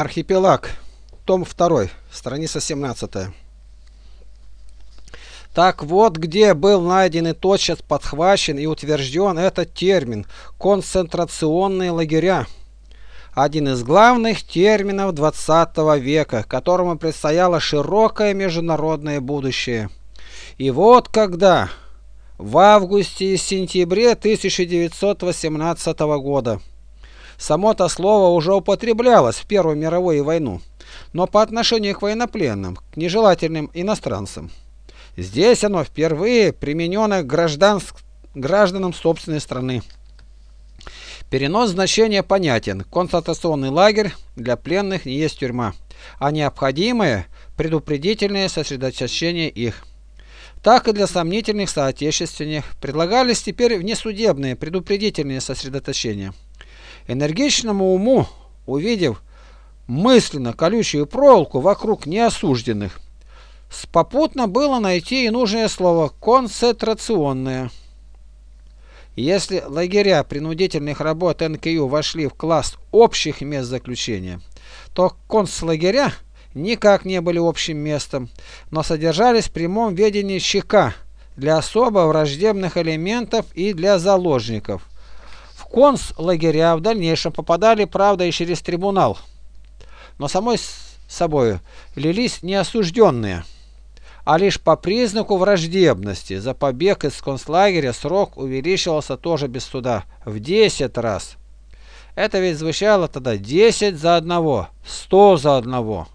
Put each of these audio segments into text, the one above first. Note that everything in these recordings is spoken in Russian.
Архипелаг. Том 2. Страница 17. Так вот, где был найден и тотчас подхвачен и утвержден этот термин «концентрационные лагеря». Один из главных терминов 20 века, которому предстояло широкое международное будущее. И вот когда, в августе и сентябре 1918 года, Само-то слово уже употреблялось в Первую мировую войну, но по отношению к военнопленным, к нежелательным иностранцам. Здесь оно впервые применено гражданск... гражданам собственной страны. Перенос значения понятен. Концентрационный лагерь для пленных не есть тюрьма, а необходимое предупредительное сосредоточение их. Так и для сомнительных соотечественных предлагались теперь внесудебные предупредительные сосредоточения. Энергичному уму, увидев мысленно колючую проволоку вокруг неосужденных, попутно было найти и нужное слово «концентрационное». Если лагеря принудительных работ НКЮ вошли в класс общих мест заключения, то концлагеря никак не были общим местом, но содержались в прямом ведении ЩК для особо враждебных элементов и для заложников – концлагеря в дальнейшем попадали, правда, и через трибунал. Но самой собой лились не осужденные, а лишь по признаку враждебности. За побег из концлагеря срок увеличивался тоже без суда в 10 раз. Это ведь звучало тогда 10 за одного, 100 за одного.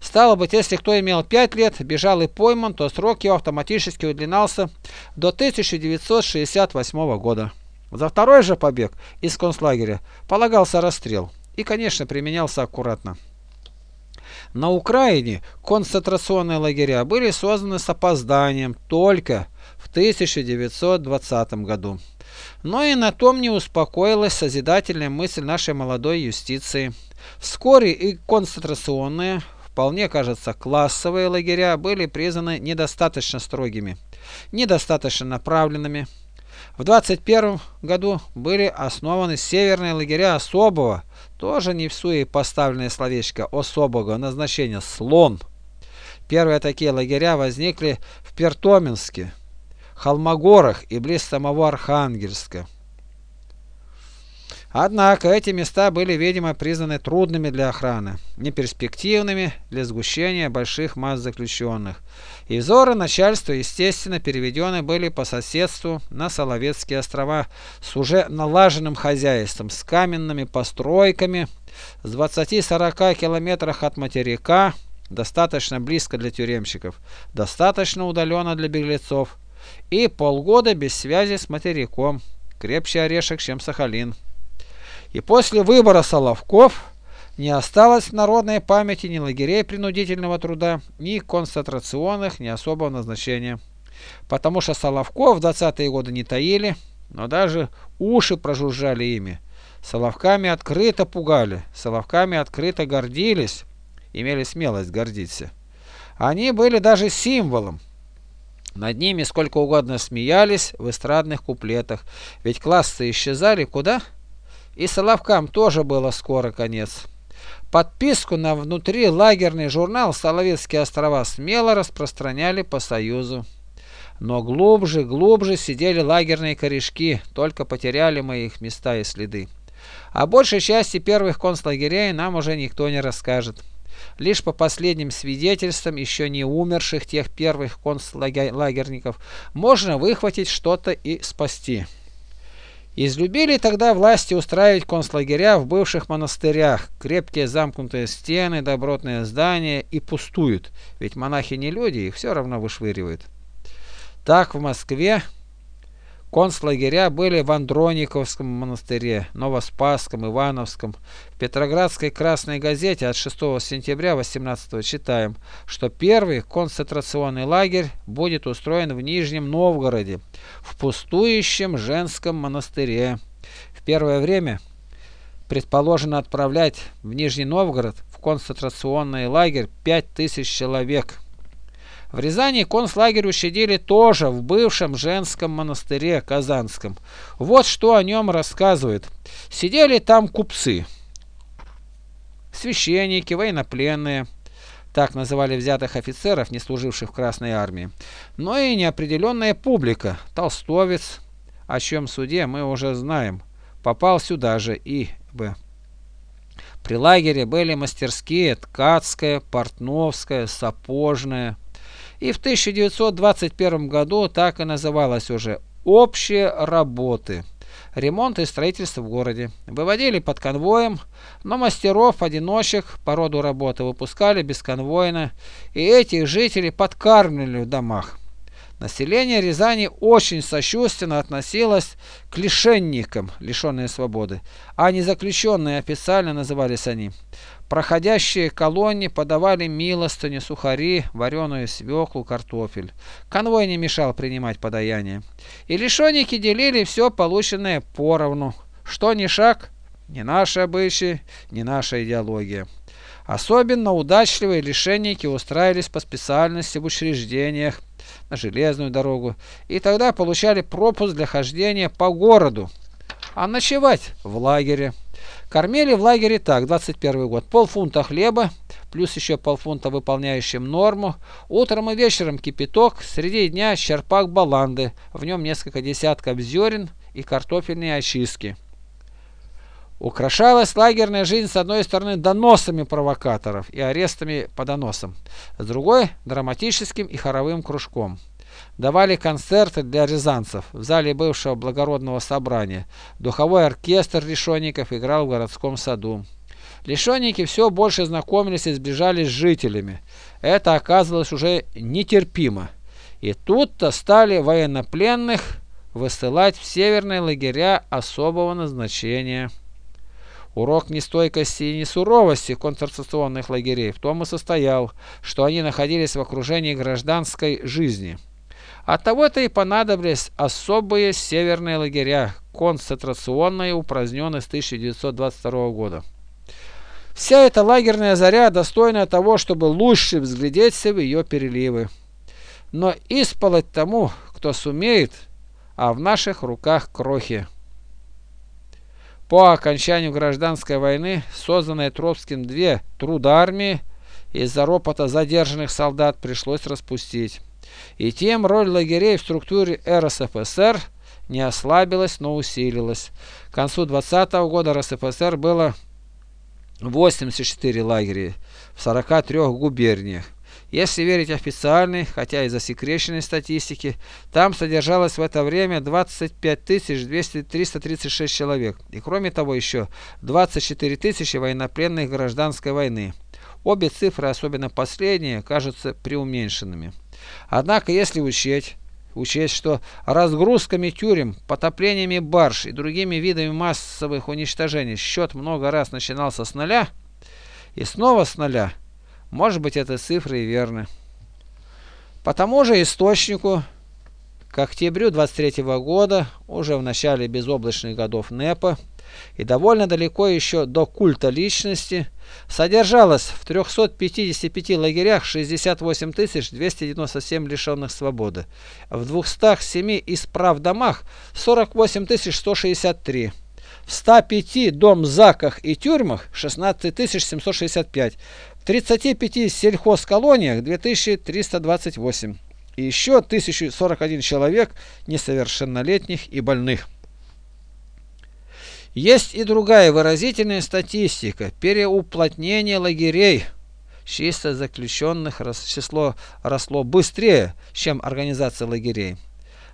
Стало быть, если кто имел 5 лет, бежал и пойман, то срок его автоматически удлинялся до 1968 года. За второй же побег из концлагеря полагался расстрел и, конечно, применялся аккуратно. На Украине концентрационные лагеря были созданы с опозданием только в 1920 году. Но и на том не успокоилась созидательная мысль нашей молодой юстиции. Вскоре и концентрационные, вполне кажется, классовые лагеря были признаны недостаточно строгими, недостаточно направленными, в 21 году были основаны северные лагеря особого, тоже не в суе поставленное словечко особого назначения «слон». Первые такие лагеря возникли в Пертоминске, Холмогорах и близ самого Архангельска. Однако эти места были, видимо, признаны трудными для охраны, неперспективными для сгущения больших масс заключенных. И взоры начальства, естественно, переведены были по соседству на Соловецкие острова с уже налаженным хозяйством, с каменными постройками, с 20-40 километрах от материка, достаточно близко для тюремщиков, достаточно удаленно для беглецов, и полгода без связи с материком, крепче орешек, чем Сахалин. И после выбора Соловков не осталось в народной памяти ни лагерей принудительного труда, ни концентрационных, ни особого назначения. Потому что Соловков в 20-е годы не таили, но даже уши прожужжали ими. Соловками открыто пугали, Соловками открыто гордились, имели смелость гордиться. Они были даже символом. Над ними сколько угодно смеялись в эстрадных куплетах, ведь классы исчезали куда? И Соловкам тоже было скоро конец. Подписку на внутрилагерный журнал «Соловецкие острова» смело распространяли по Союзу. Но глубже, глубже сидели лагерные корешки, только потеряли мы их места и следы. О большей части первых концлагерей нам уже никто не расскажет. Лишь по последним свидетельствам еще не умерших тех первых концлагерников можно выхватить что-то и спасти. Излюбили тогда власти устраивать концлагеря в бывших монастырях. Крепкие замкнутые стены, добротные здания и пустуют, ведь монахи не люди, их все равно вышвыривают. Так в Москве Концлагеря были в Андрониковском монастыре, Новоспасском, Ивановском. В Петроградской Красной газете от 6 сентября 18 читаем, что первый концентрационный лагерь будет устроен в Нижнем Новгороде, в пустующем женском монастыре. В первое время предположено отправлять в Нижний Новгород в концентрационный лагерь 5000 человек. В Рязани концлагерь учредили тоже в бывшем женском монастыре Казанском. Вот что о нем рассказывают. Сидели там купцы. священники, военнопленные, так называли взятых офицеров, не служивших в Красной Армии, но и неопределенная публика, толстовец, о чем суде мы уже знаем, попал сюда же и б. При лагере были мастерские Ткацкая, Портновская, Сапожная. И в 1921 году так и называлось уже «Общие работы» ремонт и строительство в городе. Выводили под конвоем, но мастеров-одиночек по роду работы выпускали бесконвойно, и этих жителей подкармливали в домах. Население Рязани очень сочувственно относилось к лишенникам, лишенные свободы, а не заключенные официально назывались они. Проходящие колонии подавали милостыни, сухари, вареную свеклу, картофель. Конвой не мешал принимать подаяние. И лишенники делили все полученное поровну. Что ни шаг, не наши обычаи, не наша идеология. Особенно удачливые лишенники устраивались по специальности в учреждениях на железную дорогу и тогда получали пропуск для хождения по городу, а ночевать в лагере. Кормили в лагере так, 21 год, полфунта хлеба, плюс еще полфунта выполняющим норму, утром и вечером кипяток, среди дня черпак баланды, в нем несколько десятков зерен и картофельные очистки. Украшалась лагерная жизнь с одной стороны доносами провокаторов и арестами по доносам, с другой – драматическим и хоровым кружком. Давали концерты для рязанцев в зале бывшего благородного собрания. Духовой оркестр лишенников играл в городском саду. Лишенники все больше знакомились и сближались с жителями. Это оказывалось уже нетерпимо. И тут-то стали военнопленных высылать в северные лагеря особого назначения. Урок нестойкости и несуровости концентрационных лагерей в том и состоял, что они находились в окружении гражданской жизни. Оттого-то и понадобились особые северные лагеря, концентрационные, упраздненные с 1922 года. Вся эта лагерная заря достойна того, чтобы лучше взглядеться в ее переливы. Но исполоть тому, кто сумеет, а в наших руках крохи. По окончанию гражданской войны, созданные Троцким две трудармии, из-за ропота задержанных солдат пришлось распустить. И тем роль лагерей в структуре РСФСР не ослабилась, но усилилась. К концу 20 -го года РСФСР было 84 лагеря в 43 губерниях. Если верить официальной, хотя и засекреченной статистике, там содержалось в это время 25 336 человек. И кроме того еще 24 тысячи военнопленных гражданской войны. Обе цифры, особенно последние, кажутся преуменьшенными. Однако, если учесть, учесть, что разгрузками тюрем, потоплениями барж и другими видами массовых уничтожений счет много раз начинался с нуля, и снова с нуля, может быть, это цифры и верны. По тому же источнику, к октябрю 23 года, уже в начале безоблачных годов НЭПа, и довольно далеко еще до культа личности, содержалось в 355 лагерях 68 297 лишенных свободы, в 207 исправ домах 48 163, в 105 домзаках и тюрьмах 16 765, в 35 сельхозколониях 2328 и еще 1041 человек несовершеннолетних и больных. Есть и другая выразительная статистика – переуплотнение лагерей. Чисто заключенных число росло быстрее, чем организация лагерей.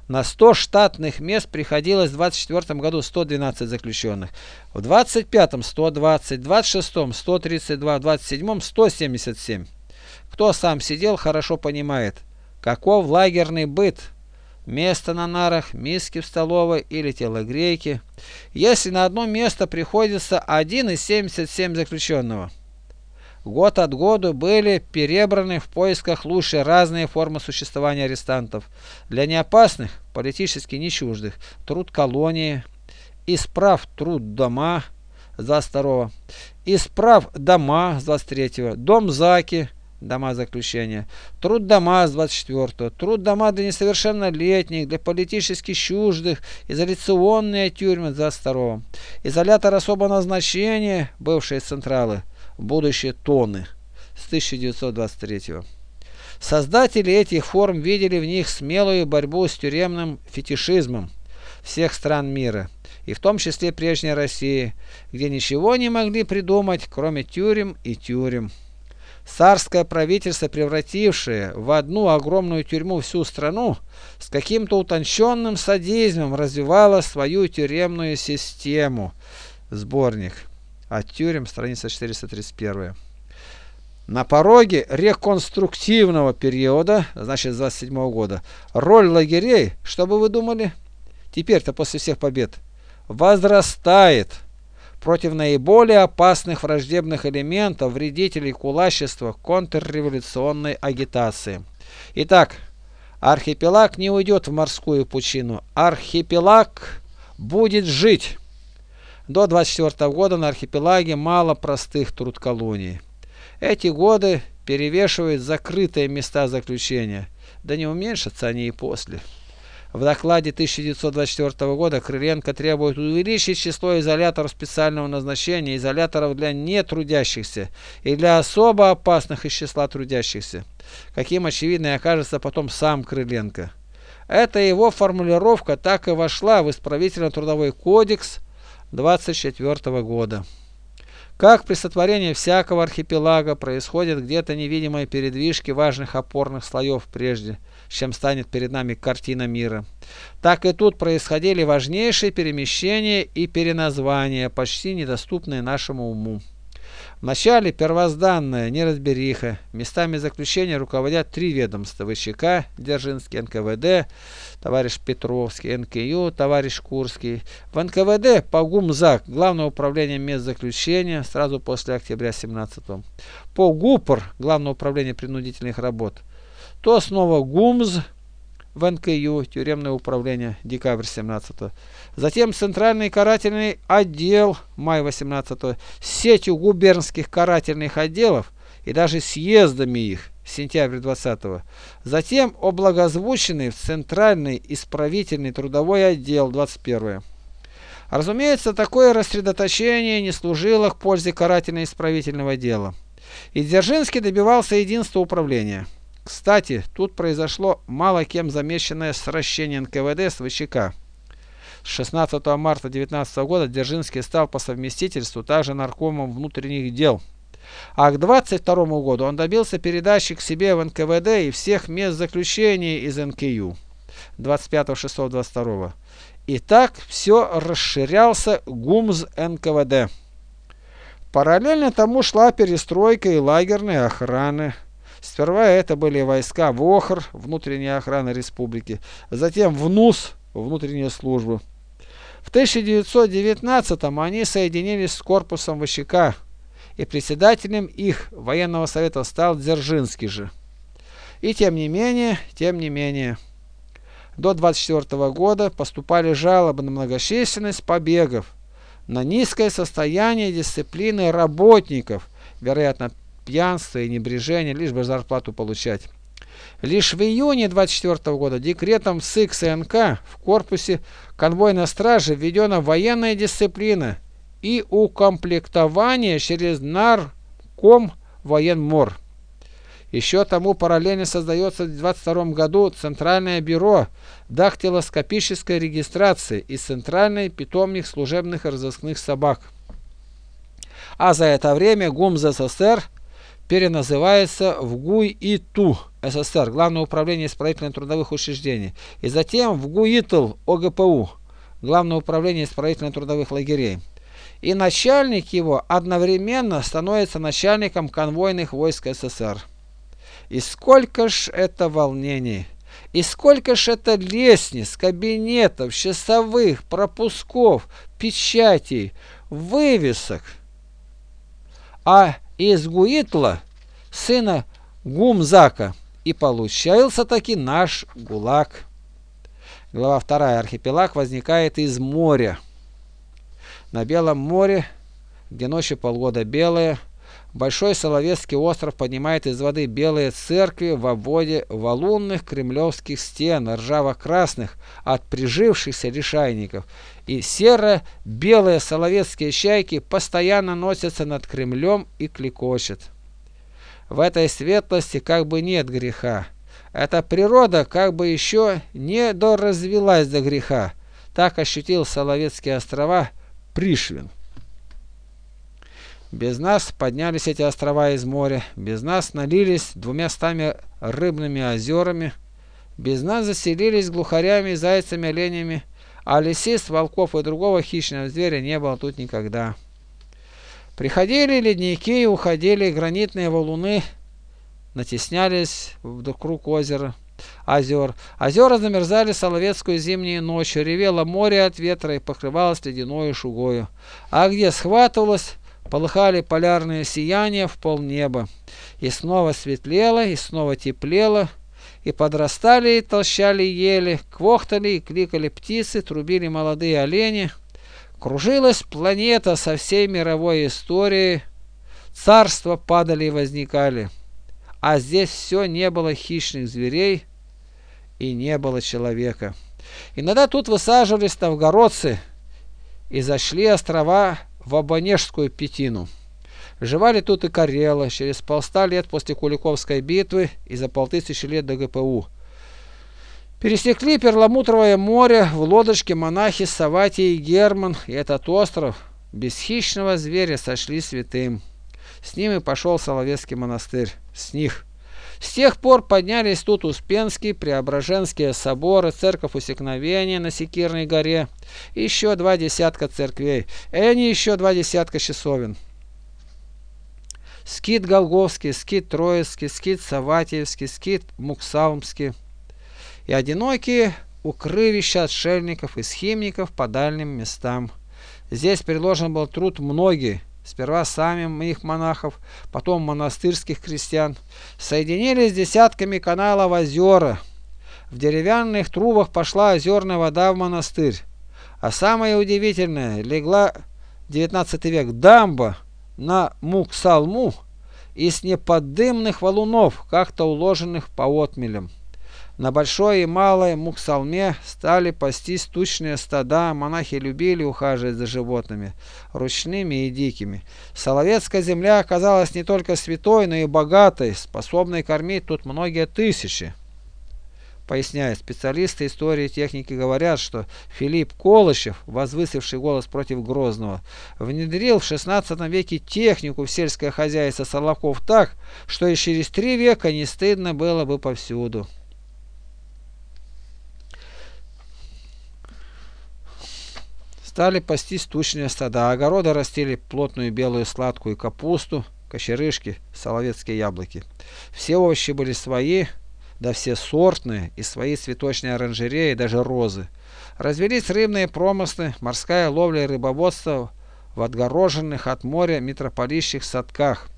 На 100 штатных мест приходилось в 24 году 112 заключенных, в 25 120, в 26 132, в 27 177. Кто сам сидел, хорошо понимает, каков лагерный быт – место на нарах, миски в столовой или телогрейки, если на одно место приходится 1,77 заключенного. Год от года были перебраны в поисках лучшей разные формы существования арестантов. Для неопасных, политически не чуждых, труд колонии, исправ труд дома с 22 исправ дома с 23 дом Заки, дома заключения, труд дома с 24 труд дома для несовершеннолетних, для политически чуждых, изоляционные тюрьмы с 22 изолятор особого назначения, бывшие централы, будущее тонны с 1923 Создатели этих форм видели в них смелую борьбу с тюремным фетишизмом всех стран мира, и в том числе прежней России, где ничего не могли придумать, кроме тюрем и тюрем. Царское правительство, превратившее в одну огромную тюрьму всю страну, с каким-то утонченным садизмом развивало свою тюремную систему. Сборник. От тюрем, страница 431. На пороге реконструктивного периода, значит с 27 -го года, роль лагерей, что бы вы думали, теперь-то после всех побед, возрастает против наиболее опасных враждебных элементов, вредителей кулачества, контрреволюционной агитации. Итак, архипелаг не уйдет в морскую пучину. Архипелаг будет жить. До 24 года на архипелаге мало простых труд колоний. Эти годы перевешивают закрытые места заключения, да не уменьшатся они и после. В докладе 1924 года Крыленко требует увеличить число изоляторов специального назначения, изоляторов для нетрудящихся и для особо опасных из числа трудящихся, каким очевидно окажется потом сам Крыленко. Эта его формулировка так и вошла в исправительно-трудовой кодекс 24 года. Как при сотворении всякого архипелага происходят где-то невидимые передвижки важных опорных слоев прежде, чем станет перед нами картина мира, так и тут происходили важнейшие перемещения и переназвания, почти недоступные нашему уму. Вначале первозданная неразбериха. Местами заключения руководят три ведомства. ВЧК, Дзержинский, НКВД, товарищ Петровский, НКЮ, товарищ Курский. В НКВД по ГУМЗАК, Главное управление мест заключения, сразу после октября 17 -го. По ГУПР, Главное управление принудительных работ. То снова ГУМЗ, в НКЮ, тюремное управление, декабрь 17 -го. Затем Центральный карательный отдел, май 18 -го, с сетью губернских карательных отделов и даже съездами их, сентябрь 20 -го. Затем облагозвученный в Центральный исправительный трудовой отдел 21 -е. Разумеется, такое рассредоточение не служило к пользе карательно-исправительного дела. И Дзержинский добивался единства управления. Кстати, тут произошло мало кем замеченное сращение НКВД с ВЧК. С 16 марта 19 года Дзержинский стал по совместительству также наркомом внутренних дел. А к 22 году он добился передачи к себе в НКВД и всех мест заключения из НКЮ 25-6-22. И так все расширялся ГУМЗ НКВД. Параллельно тому шла перестройка и лагерной охраны. Сперва это были войска ВОХР, внутренняя охрана республики, затем ВНУС, внутренняя служба. В 1919-м они соединились с корпусом ВЧК, и председателем их военного совета стал Дзержинский же. И тем не менее, тем не менее, до 24 года поступали жалобы на многочисленность побегов, на низкое состояние дисциплины работников, вероятно, пьянство и небрежение, лишь бы зарплату получать. Лишь в июне 24 года декретом СИК СНК в корпусе конвойной стражи введена военная дисциплина и укомплектование через нарком военмор. Еще тому параллельно создается в 22 году Центральное бюро дактилоскопической регистрации и Центральный питомник служебных и разыскных собак. А за это время ГУМ СССР переназывается в ГУИТУ СССР, Главное управление исправительно-трудовых учреждений, и затем в ГУИТЛ ОГПУ, Главное управление исправительно-трудовых лагерей. И начальник его одновременно становится начальником конвойных войск СССР. И сколько ж это волнений! И сколько ж это лестниц, кабинетов, часовых, пропусков, печатей, вывесок! А из Гуитла, сына Гумзака, и получился таки наш ГУЛАГ. Глава 2. Архипелаг возникает из моря. На Белом море, где ночи полгода белые, Большой Соловецкий остров поднимает из воды белые церкви в обводе валунных кремлевских стен, ржаво-красных от прижившихся лишайников, и серо-белые соловецкие чайки постоянно носятся над Кремлем и кликочет. В этой светлости как бы нет греха. Эта природа как бы еще не доразвилась до греха. Так ощутил Соловецкие острова Пришвин. Без нас поднялись эти острова из моря, без нас налились двумя стами рыбными озерами, без нас заселились глухарями, зайцами, оленями, а лисиц, волков и другого хищного зверя не было тут никогда. Приходили ледники и уходили гранитные валуны, натеснялись вокруг озера, озер. Озера замерзали соловецкую зимнюю ночь, ревело море от ветра и покрывалось ледяной шугою. А где схватывалось, Полыхали полярные сияния в полнеба. И снова светлело, и снова теплело, и подрастали и толщали ели, квохтали и кликали птицы, трубили молодые олени. Кружилась планета со всей мировой историей, царства падали и возникали. А здесь все не было хищных зверей и не было человека. Иногда тут высаживались новгородцы и зашли острова в Абонежскую Петину. Жевали тут и Карелы через полста лет после Куликовской битвы и за полтысячи лет до ГПУ. Пересекли Перламутровое море в лодочке монахи Саватий и Герман, и этот остров без хищного зверя сошли святым. С ними пошел Соловецкий монастырь. С них. С тех пор поднялись тут Успенские, Преображенские соборы, церковь Усекновения на Секирной горе, еще два десятка церквей, и они еще два десятка часовен. Скит Голгофский, Скит Троицкий, Скит Савватьевский, Скит Муксалмский. И одинокие укрывища отшельников и схимников по дальним местам. Здесь предложен был труд многие, сперва сами их монахов, потом монастырских крестьян, соединились десятками каналов озера. В деревянных трубах пошла озерная вода в монастырь. А самое удивительное, легла 19 век дамба на Муксалму из неподдымных валунов, как-то уложенных по отмелям. На большой и малой Муксалме стали пастись тучные стада, монахи любили ухаживать за животными, ручными и дикими. Соловецкая земля оказалась не только святой, но и богатой, способной кормить тут многие тысячи. Поясняет, специалисты истории и техники говорят, что Филипп Колышев, возвысивший голос против Грозного, внедрил в XVI веке технику в сельское хозяйство Соловков так, что и через три века не стыдно было бы повсюду. Стали пастись тучные стада, огороды растили плотную белую сладкую капусту, кочерышки, соловецкие яблоки. Все овощи были свои, да все сортные, и свои цветочные оранжереи, даже розы. Развелись рыбные промыслы, морская ловля и рыбоводство в отгороженных от моря митрополийских садках.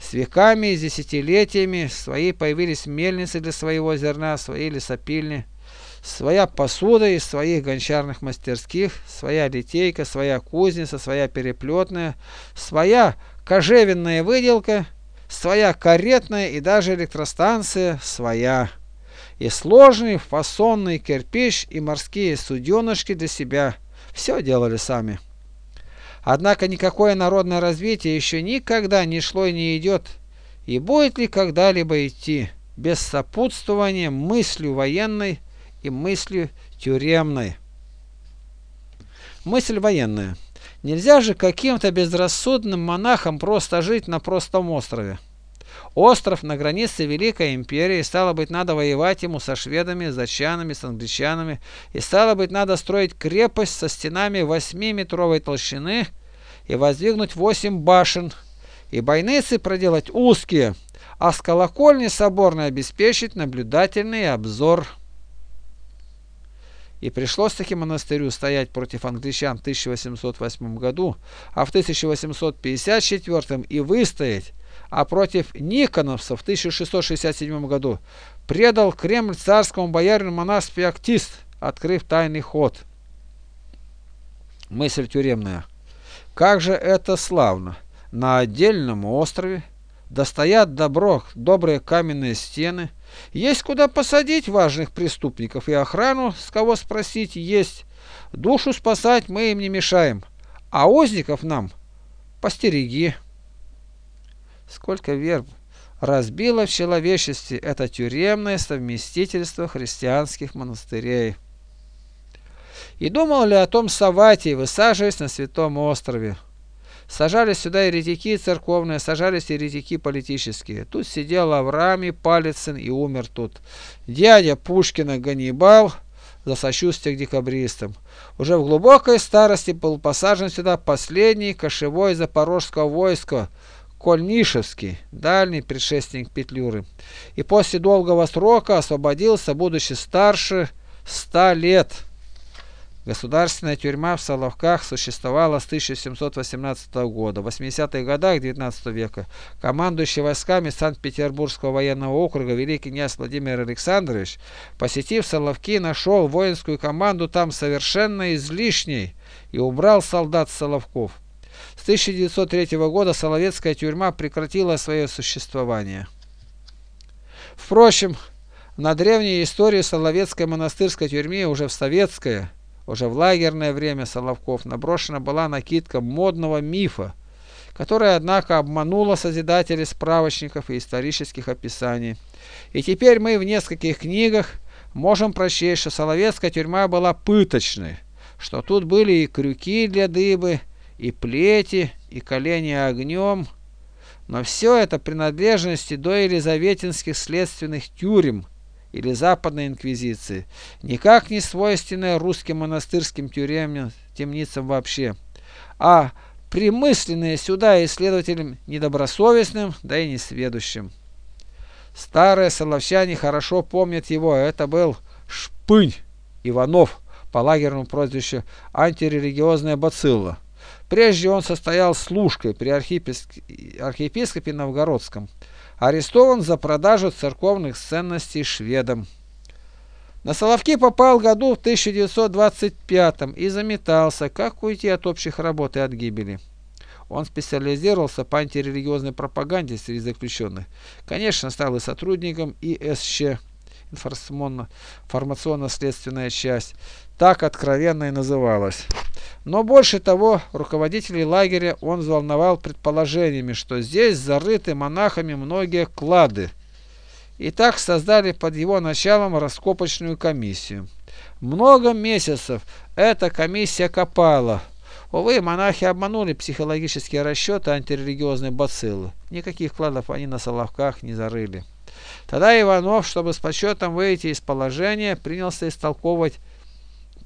С веками и десятилетиями свои появились мельницы для своего зерна, свои лесопильни – Своя посуда из своих гончарных мастерских, своя литейка, своя кузница, своя переплетная, своя кожевенная выделка, своя каретная и даже электростанция своя. И сложный фасонный кирпич и морские суденышки для себя. Все делали сами. Однако никакое народное развитие еще никогда не шло и не идет, и будет ли когда-либо идти, без сопутствования мыслью военной, и мыслью тюремной. Мысль военная. Нельзя же каким-то безрассудным монахам просто жить на простом острове. Остров на границе Великой Империи, стало быть, надо воевать ему со шведами, зачанами, с англичанами, и стало быть, надо строить крепость со стенами 8-метровой толщины и воздвигнуть 8 башен, и бойницы проделать узкие, а с колокольни соборной обеспечить наблюдательный обзор. И пришлось таки монастырю стоять против англичан в 1808 году, а в 1854 и выстоять, а против никоновцев в 1667 году предал Кремль царскому боярину монах Феоктист, открыв тайный ход. Мысль тюремная. Как же это славно! на отдельном острове, достоят добро, добрые каменные стены, есть куда посадить важных преступников и охрану, с кого спросить, есть. Душу спасать мы им не мешаем, а узников нам постереги. Сколько верб разбило в человечестве это тюремное совместительство христианских монастырей. И думал ли о том Саватий, высаживаясь на Святом острове? Сажались сюда еретики церковные, сажались еретики политические. Тут сидел Авраам Палицын и умер тут. Дядя Пушкина Ганнибал за сочувствие к декабристам. Уже в глубокой старости был посажен сюда последний кошевой запорожского войска Кольнишевский, дальний предшественник Петлюры. И после долгого срока освободился, будучи старше ста лет. Государственная тюрьма в Соловках существовала с 1718 года. В 80-х годах XIX века командующий войсками Санкт-Петербургского военного округа великий князь Владимир Александрович, посетив Соловки, нашел воинскую команду там совершенно излишней и убрал солдат Соловков. С 1903 года Соловецкая тюрьма прекратила свое существование. Впрочем, на древней истории Соловецкой монастырской тюрьме уже в советское – уже в лагерное время Соловков наброшена была накидка модного мифа, которая, однако, обманула созидателей справочников и исторических описаний. И теперь мы в нескольких книгах можем прочесть, что Соловецкая тюрьма была пыточной, что тут были и крюки для дыбы, и плети, и колени огнем, но все это принадлежности до елизаветинских следственных тюрем – или Западной Инквизиции, никак не свойственное русским монастырским тюремным темницам вообще, а примысленные сюда исследователям недобросовестным, да и несведущим. Старые соловчане хорошо помнят его, это был Шпынь Иванов, по лагерному прозвищу антирелигиозная бацилла. Прежде он состоял служкой при архиепископе Новгородском арестован за продажу церковных ценностей шведам. На Соловки попал году в 1925 и заметался, как уйти от общих работ и от гибели. Он специализировался по антирелигиозной пропаганде среди заключенных. Конечно, стал и сотрудником ИСЩ, информационно-следственная часть, так откровенно и называлась. Но больше того, руководителей лагеря он взволновал предположениями, что здесь зарыты монахами многие клады. И так создали под его началом раскопочную комиссию. Много месяцев эта комиссия копала. Увы, монахи обманули психологические расчеты антирелигиозной бациллы. Никаких кладов они на Соловках не зарыли. Тогда Иванов, чтобы с подсчетом выйти из положения, принялся истолковывать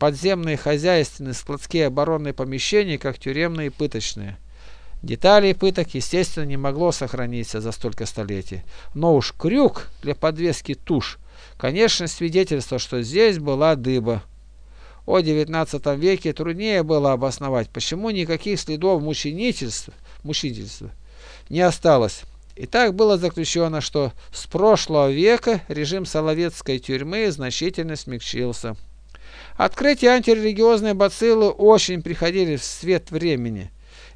подземные хозяйственные складские оборонные помещения, как тюремные и пыточные. Деталей пыток, естественно, не могло сохраниться за столько столетий. Но уж крюк для подвески туш, конечно, свидетельство, что здесь была дыба. О XIX веке труднее было обосновать, почему никаких следов мученичества, мучительства не осталось. И так было заключено, что с прошлого века режим Соловецкой тюрьмы значительно смягчился. Открытия антирелигиозной бациллы очень приходили в свет времени.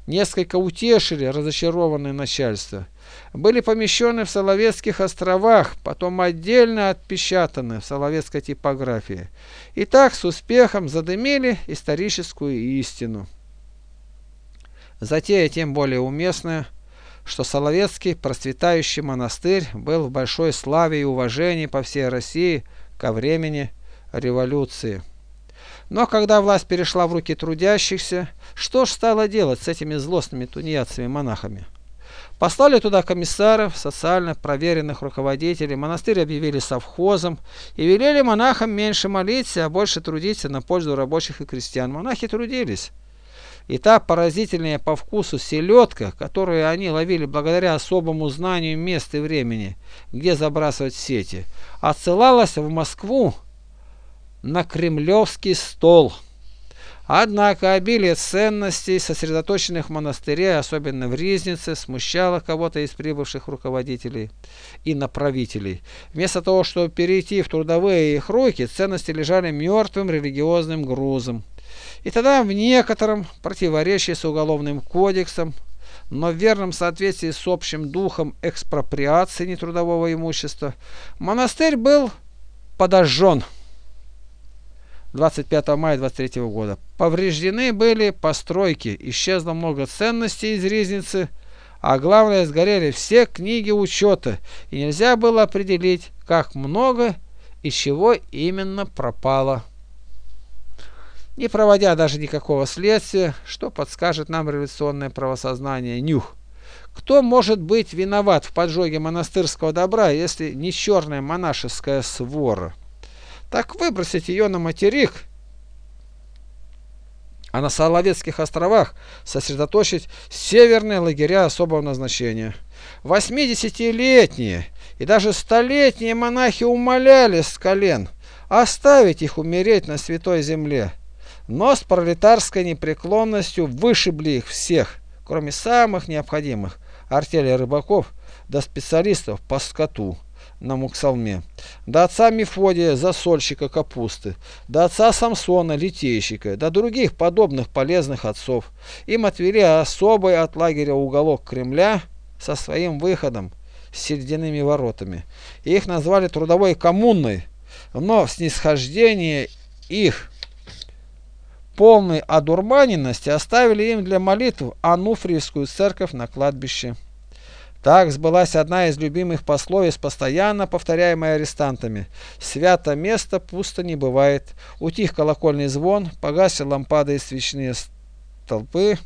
Несколько утешили разочарованное начальство. Были помещены в Соловецких островах, потом отдельно отпечатаны в Соловецкой типографии. И так с успехом задымили историческую истину. Затея тем более уместная, что Соловецкий процветающий монастырь был в большой славе и уважении по всей России ко времени революции. Но когда власть перешла в руки трудящихся, что ж стало делать с этими злостными тунеядцами-монахами? Послали туда комиссаров, социально проверенных руководителей, монастырь объявили совхозом и велели монахам меньше молиться, а больше трудиться на пользу рабочих и крестьян. Монахи трудились. И та поразительная по вкусу селедка, которую они ловили благодаря особому знанию места и времени, где забрасывать сети, отсылалась в Москву на кремлевский стол. Однако обилие ценностей, сосредоточенных в монастыре, особенно в Ризнице, смущало кого-то из прибывших руководителей и направителей. Вместо того, чтобы перейти в трудовые их руки, ценности лежали мертвым религиозным грузом. И тогда в некотором противоречии с Уголовным кодексом но в верном соответствии с общим духом экспроприации нетрудового имущества, монастырь был подожжен 25 мая 23 года. Повреждены были постройки, исчезло много ценностей из резницы, а главное сгорели все книги учета, и нельзя было определить, как много и чего именно пропало. Не проводя даже никакого следствия, что подскажет нам революционное правосознание Нюх? Кто может быть виноват в поджоге монастырского добра, если не черная монашеская свора? Так выбросить ее на материк, а на Соловецких островах сосредоточить северные лагеря особого назначения. Восьмидесятилетние и даже столетние монахи умоляли с колен оставить их умереть на святой земле но с пролетарской непреклонностью вышибли их всех, кроме самых необходимых артели рыбаков до специалистов по скоту на Муксалме, до отца Мефодия, засольщика капусты, до отца Самсона, литейщика, до других подобных полезных отцов. Им отвели особый от лагеря уголок Кремля со своим выходом с серединными воротами. Их назвали трудовой коммунной, но в снисхождение их полной одурманенности оставили им для молитв Ануфриевскую церковь на кладбище. Так сбылась одна из любимых пословиц, постоянно повторяемая арестантами. «Свято место пусто не бывает». Утих колокольный звон, погасли лампады и свечные столпы.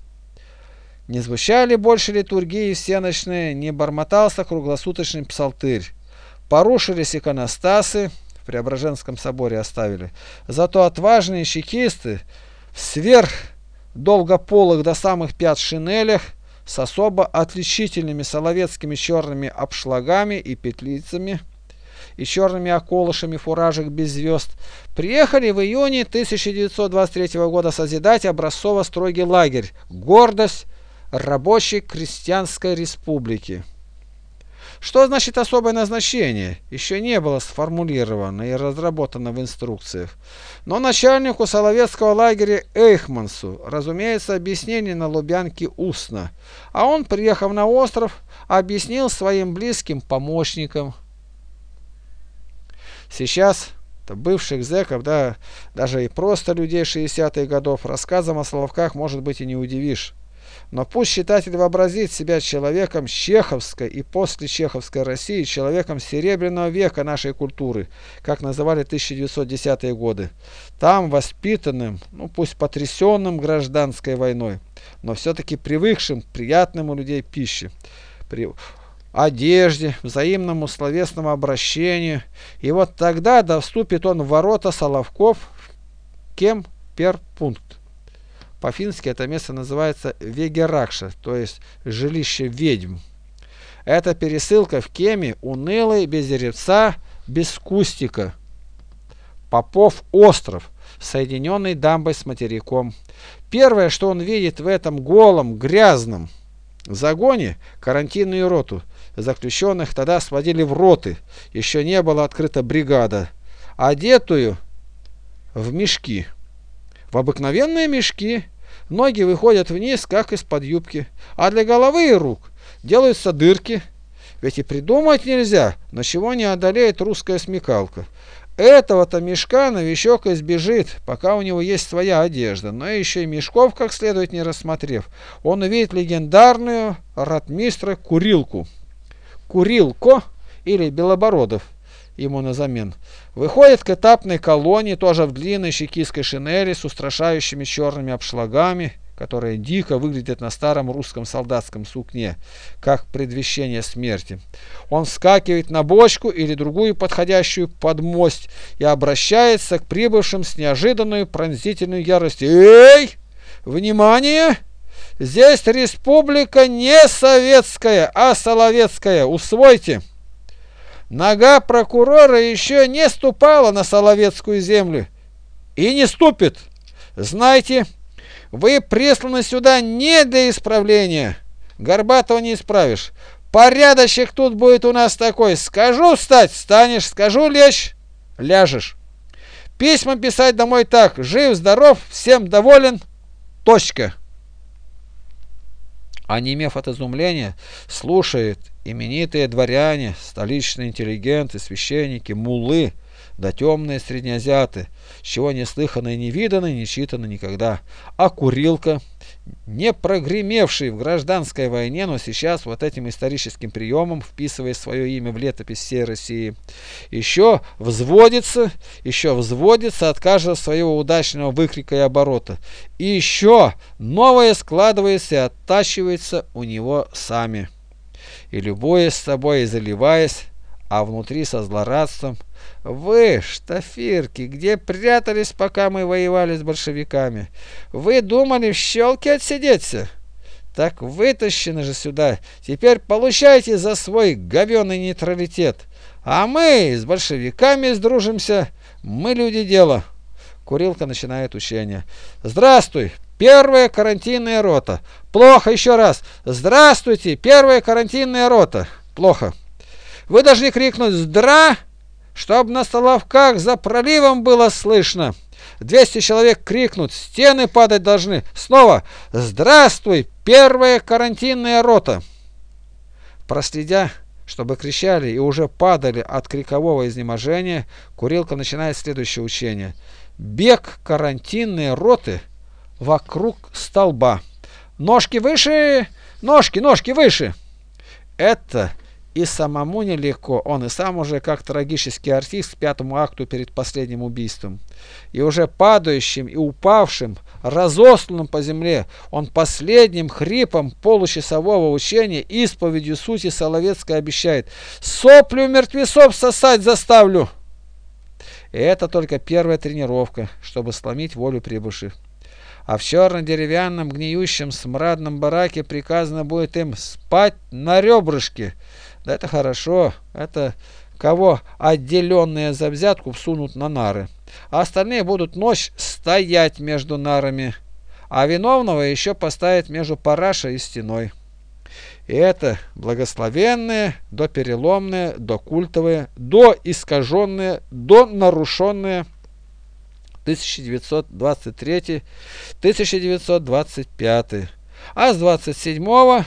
Не звучали больше литургии всеночные, не бормотался круглосуточный псалтырь. Порушились иконостасы, в Преображенском соборе оставили. Зато отважные чекисты сверх долгополых до самых пят шинелях с особо отличительными соловецкими черными обшлагами и петлицами и черными околышами фуражек без звезд, приехали в июне 1923 года созидать образцово-строгий лагерь «Гордость рабочей крестьянской республики». Что значит особое назначение? Еще не было сформулировано и разработано в инструкциях. Но начальнику Соловецкого лагеря Эйхмансу, разумеется, объяснение на Лубянке устно. А он, приехав на остров, объяснил своим близким помощникам. Сейчас бывших зэков, да, даже и просто людей 60-х годов, рассказом о Соловках, может быть, и не удивишь. Но пусть читатель вообразит себя человеком чеховской и после чеховской России, человеком серебряного века нашей культуры, как называли 1910-е годы. Там воспитанным, ну пусть потрясенным гражданской войной, но все-таки привыкшим к приятным у людей пище, при одежде, взаимному словесному обращению. И вот тогда да вступит он в ворота Соловков, кем перпункт. По-фински это место называется Вегеракша, то есть жилище ведьм. Это пересылка в Кеме унылый, без деревца, без кустика. Попов остров, соединенный дамбой с материком. Первое, что он видит в этом голом, грязном загоне, карантинную роту. Заключенных тогда сводили в роты, еще не была открыта бригада, одетую в мешки в обыкновенные мешки. Ноги выходят вниз, как из-под юбки, а для головы и рук делаются дырки. Ведь и придумать нельзя, но чего не одолеет русская смекалка. Этого-то мешка новичок избежит, пока у него есть своя одежда, но еще и мешков как следует не рассмотрев. Он увидит легендарную ратмистра Курилку. Курилко или Белобородов ему на замен. Выходит к этапной колонии, тоже в длинной чекистской шинели с устрашающими черными обшлагами, которые дико выглядят на старом русском солдатском сукне, как предвещение смерти. Он вскакивает на бочку или другую подходящую подмость и обращается к прибывшим с неожиданной пронзительной яростью. «Эй! Внимание! Здесь республика не советская, а соловецкая. Усвойте!» Нога прокурора еще не ступала на Соловецкую землю и не ступит. Знайте, вы присланы сюда не для исправления. Горбатого не исправишь. Порядочек тут будет у нас такой. Скажу встать, встанешь, скажу лечь, ляжешь. Письма писать домой так. Жив, здоров, всем доволен. Точка. Онемев от изумления, слушает именитые дворяне, столичные интеллигенты, священники, мулы, да темные среднеазиаты, чего не слыхано и не видано, не читано никогда. А курилка, не прогремевший в гражданской войне, но сейчас вот этим историческим приемом, вписывая свое имя в летопись всей России, еще взводится, еще взводится от каждого своего удачного выкрика и оборота. И еще новое складывается и оттачивается у него сами. И любуясь собой и заливаясь, а внутри со злорадством – вы, штафирки, где прятались, пока мы воевали с большевиками? Вы думали в щелке отсидеться? Так вытащены же сюда. Теперь получайте за свой говеный нейтралитет. А мы с большевиками сдружимся. Мы люди дела. Курилка начинает учение. Здравствуй, первая карантинная рота. Плохо еще раз. Здравствуйте, первая карантинная рота. Плохо. Вы должны крикнуть «Здра!» Чтоб на Соловках за проливом было слышно. Двести человек крикнут, стены падать должны. Снова «Здравствуй, первая карантинная рота!» Проследя, чтобы кричали и уже падали от крикового изнеможения, Курилка начинает следующее учение. Бег карантинной роты вокруг столба. Ножки выше, ножки, ножки выше. Это и самому нелегко, он и сам уже как трагический артист к пятому акту перед последним убийством. И уже падающим и упавшим, разосланным по земле, он последним хрипом получасового учения исповедью сути Соловецкой обещает «Соплю мертвецов сосать заставлю!» И это только первая тренировка, чтобы сломить волю прибывших. А в черно-деревянном гниющем смрадном бараке приказано будет им спать на ребрышке, да это хорошо. Это кого отделенные за взятку всунут на нары. А остальные будут ночь стоять между нарами. А виновного еще поставят между парашей и стеной. И это благословенные, до переломные, до культовые, до искаженные, до нарушенные 1923-1925. А с 27 го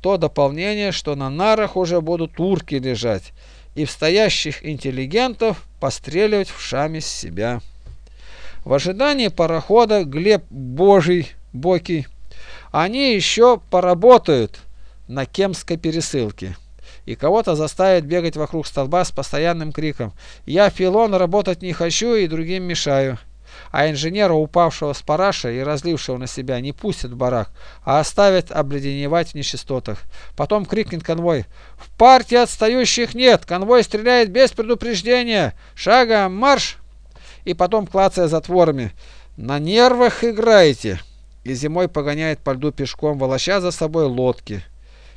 то дополнение, что на нарах уже будут урки лежать и в стоящих интеллигентов постреливать в шаме с себя. В ожидании парохода Глеб Божий Боки они еще поработают на Кемской пересылке и кого-то заставят бегать вокруг столба с постоянным криком «Я, Филон, работать не хочу и другим мешаю» а инженера, упавшего с параша и разлившего на себя, не пустят в барак, а оставят обледеневать в нечистотах. Потом крикнет конвой «В партии отстающих нет! Конвой стреляет без предупреждения! Шагом марш!» И потом клацая затворами «На нервах играете!» И зимой погоняет по льду пешком, волоча за собой лодки.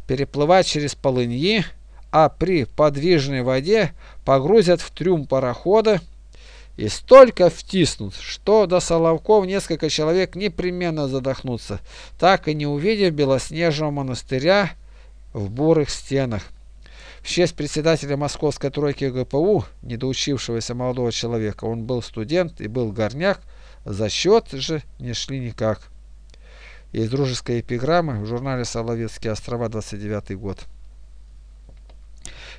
Переплывать через полыньи, а при подвижной воде погрузят в трюм парохода и столько втиснут, что до Соловков несколько человек непременно задохнутся, так и не увидев белоснежного монастыря в бурых стенах. В честь председателя московской тройки ГПУ, недоучившегося молодого человека, он был студент и был горняк, за счет же не шли никак. Из дружеской эпиграммы в журнале «Соловецкие острова», 29 год.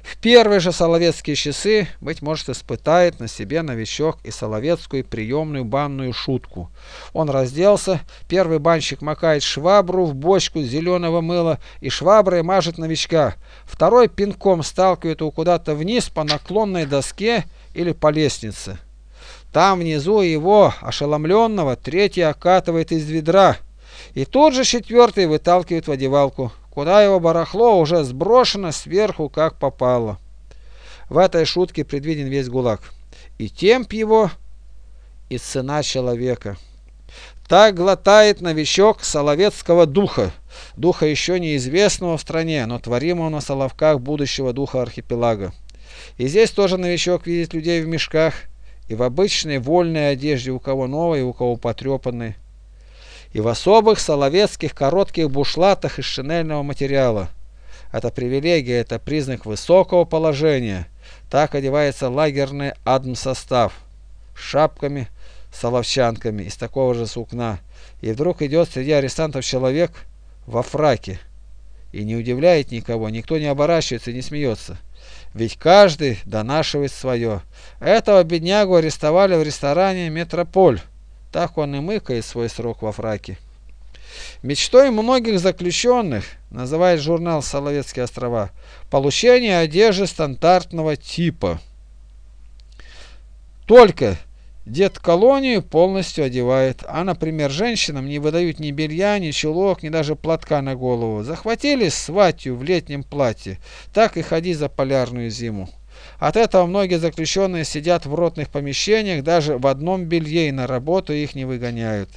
В первые же соловецкие часы, быть может, испытает на себе новичок и соловецкую приемную банную шутку. Он разделся, первый банщик макает швабру в бочку зеленого мыла и шваброй мажет новичка, второй пинком сталкивает его куда-то вниз по наклонной доске или по лестнице. Там внизу его, ошеломленного, третий окатывает из ведра, и тот же четвертый выталкивает в одевалку куда его барахло уже сброшено сверху как попало. В этой шутке предвиден весь ГУЛАГ. И темп его, и цена человека. Так глотает новичок соловецкого духа, духа еще неизвестного в стране, но творимого на соловках будущего духа архипелага. И здесь тоже новичок видит людей в мешках и в обычной вольной одежде, у кого новой, у кого потрепанной и в особых соловецких коротких бушлатах из шинельного материала. Это привилегия, это признак высокого положения. Так одевается лагерный адмсостав с шапками, соловчанками из такого же сукна. И вдруг идет среди арестантов человек во фраке, И не удивляет никого, никто не оборачивается и не смеется. Ведь каждый донашивает свое. Этого беднягу арестовали в ресторане «Метрополь». Так он и мыкает свой срок во фраке. Мечтой многих заключенных, называет журнал «Соловецкие острова», получение одежды стандартного типа. Только дед колонию полностью одевает, а, например, женщинам не выдают ни белья, ни чулок, ни даже платка на голову. Захватили сватью в летнем платье, так и ходи за полярную зиму. От этого многие заключенные сидят в ротных помещениях, даже в одном белье и на работу их не выгоняют.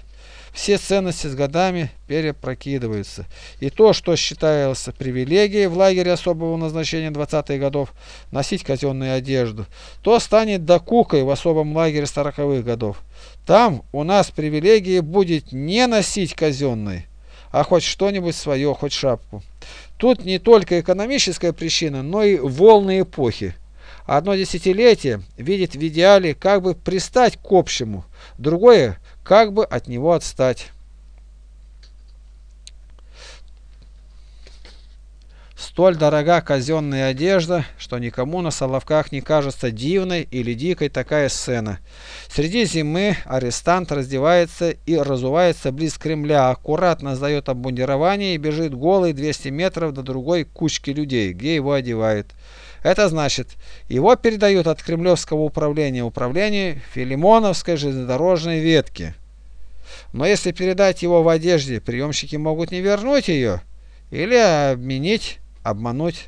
Все ценности с годами перепрокидываются. И то, что считалось привилегией в лагере особого назначения 20-х годов, носить казенную одежду, то станет докукой в особом лагере 40-х годов. Там у нас привилегией будет не носить казенной, а хоть что-нибудь свое, хоть шапку. Тут не только экономическая причина, но и волны эпохи. Одно десятилетие видит в идеале как бы пристать к общему, другое как бы от него отстать. Столь дорога казенная одежда, что никому на Соловках не кажется дивной или дикой такая сцена. Среди зимы арестант раздевается и разувается близ Кремля, аккуратно сдает обмундирование и бежит голый 200 метров до другой кучки людей, где его одевают. Это значит, его передают от Кремлевского управления управлению Филимоновской железнодорожной ветки. Но если передать его в одежде, приемщики могут не вернуть ее или обменить, обмануть.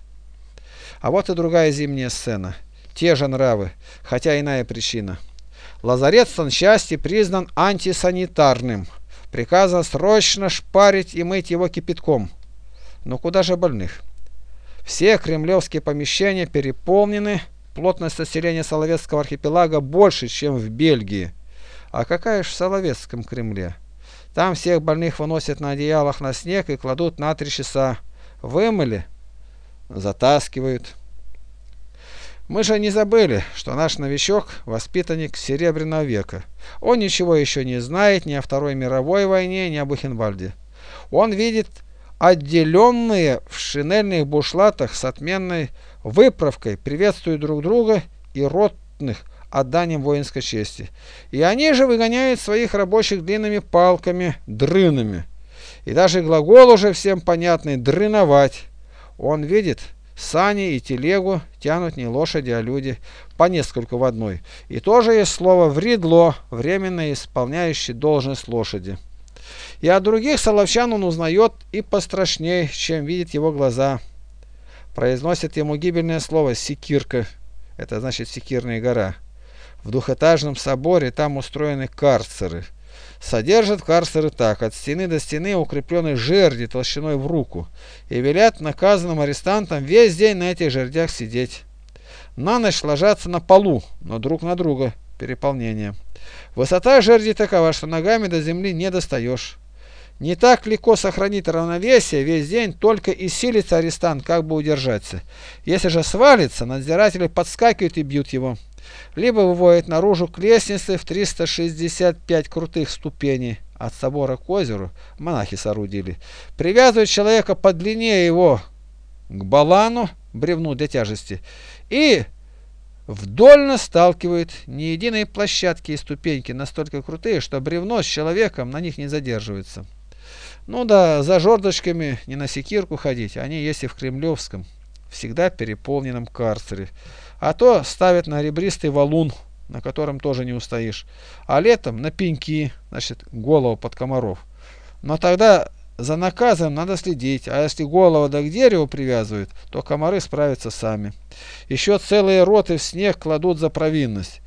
А вот и другая зимняя сцена. Те же нравы, хотя иная причина. Лазарет санчасти признан антисанитарным. Приказано срочно шпарить и мыть его кипятком. Но куда же больных? Все кремлевские помещения переполнены, плотность населения Соловецкого архипелага больше, чем в Бельгии. А какая ж в Соловецком Кремле? Там всех больных выносят на одеялах на снег и кладут на три часа. Вымыли, затаскивают. Мы же не забыли, что наш новичок – воспитанник Серебряного века. Он ничего еще не знает ни о Второй мировой войне, ни о Бухенвальде. Он видит отделенные в шинельных бушлатах с отменной выправкой приветствуют друг друга и ротных отданием воинской чести. И они же выгоняют своих рабочих длинными палками, дрынами. И даже глагол уже всем понятный «дрыновать». Он видит, сани и телегу тянут не лошади, а люди, по нескольку в одной. И тоже есть слово «вредло», временно исполняющее должность лошади. И от других соловчан он узнает и пострашнее, чем видит его глаза. Произносит ему гибельное слово «секирка». Это значит «секирная гора». В двухэтажном соборе там устроены карцеры. Содержат карцеры так, от стены до стены укреплены жерди толщиной в руку, и велят наказанным арестантам весь день на этих жердях сидеть. На ночь ложатся на полу, но друг на друга, переполнение. Высота жерди такова, что ногами до земли не достаешь. Не так легко сохранить равновесие весь день, только и силится арестант, как бы удержаться. Если же свалится, надзиратели подскакивают и бьют его. Либо выводят наружу к лестнице в 365 крутых ступеней. От собора к озеру монахи соорудили. Привязывают человека подлиннее его к балану, бревну для тяжести, и вдольно сталкивают ни единой площадки и ступеньки настолько крутые, что бревно с человеком на них не задерживается. Ну да, за жердочками не на секирку ходить, они есть и в Кремлевском, всегда переполненном карцере. А то ставят на ребристый валун, на котором тоже не устоишь. А летом на пеньки, значит, голову под комаров. Но тогда за наказом надо следить, а если голову к дереву привязывают, то комары справятся сами. Еще целые роты в снег кладут за провинность.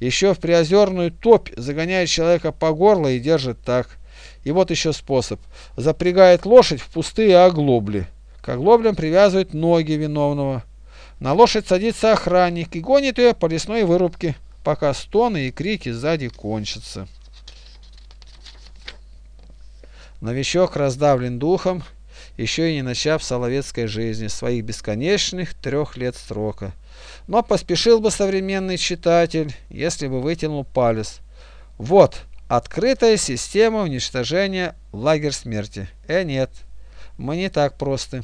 Еще в приозерную топь загоняют человека по горло и держат так. И вот еще способ. Запрягает лошадь в пустые оглобли. К оглоблям привязывают ноги виновного. На лошадь садится охранник и гонит ее по лесной вырубке, пока стоны и крики сзади кончатся. Новичок раздавлен духом, еще и не начав соловецкой жизни, своих бесконечных трех лет срока. Но поспешил бы современный читатель, если бы вытянул палец. Вот, Открытая система уничтожения лагерь смерти. Э, нет, мы не так просты.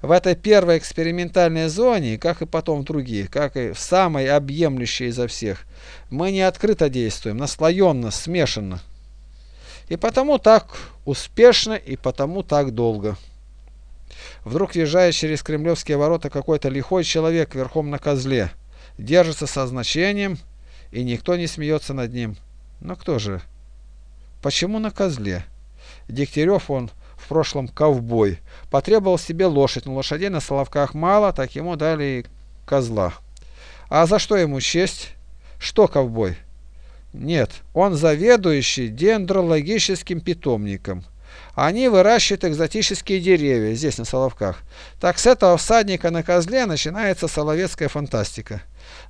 В этой первой экспериментальной зоне, как и потом в других, как и в самой объемлющей изо всех, мы не открыто действуем, наслоенно, смешанно. И потому так успешно, и потому так долго. Вдруг въезжает через кремлевские ворота какой-то лихой человек верхом на козле, держится со значением, и никто не смеется над ним. Но кто же? Почему на козле? Дегтярев он в прошлом ковбой. Потребовал себе лошадь, но лошадей на Соловках мало, так ему дали козла. А за что ему честь? Что ковбой? Нет, он заведующий дендрологическим питомником. Они выращивают экзотические деревья здесь, на Соловках. Так с этого всадника на козле начинается соловецкая фантастика.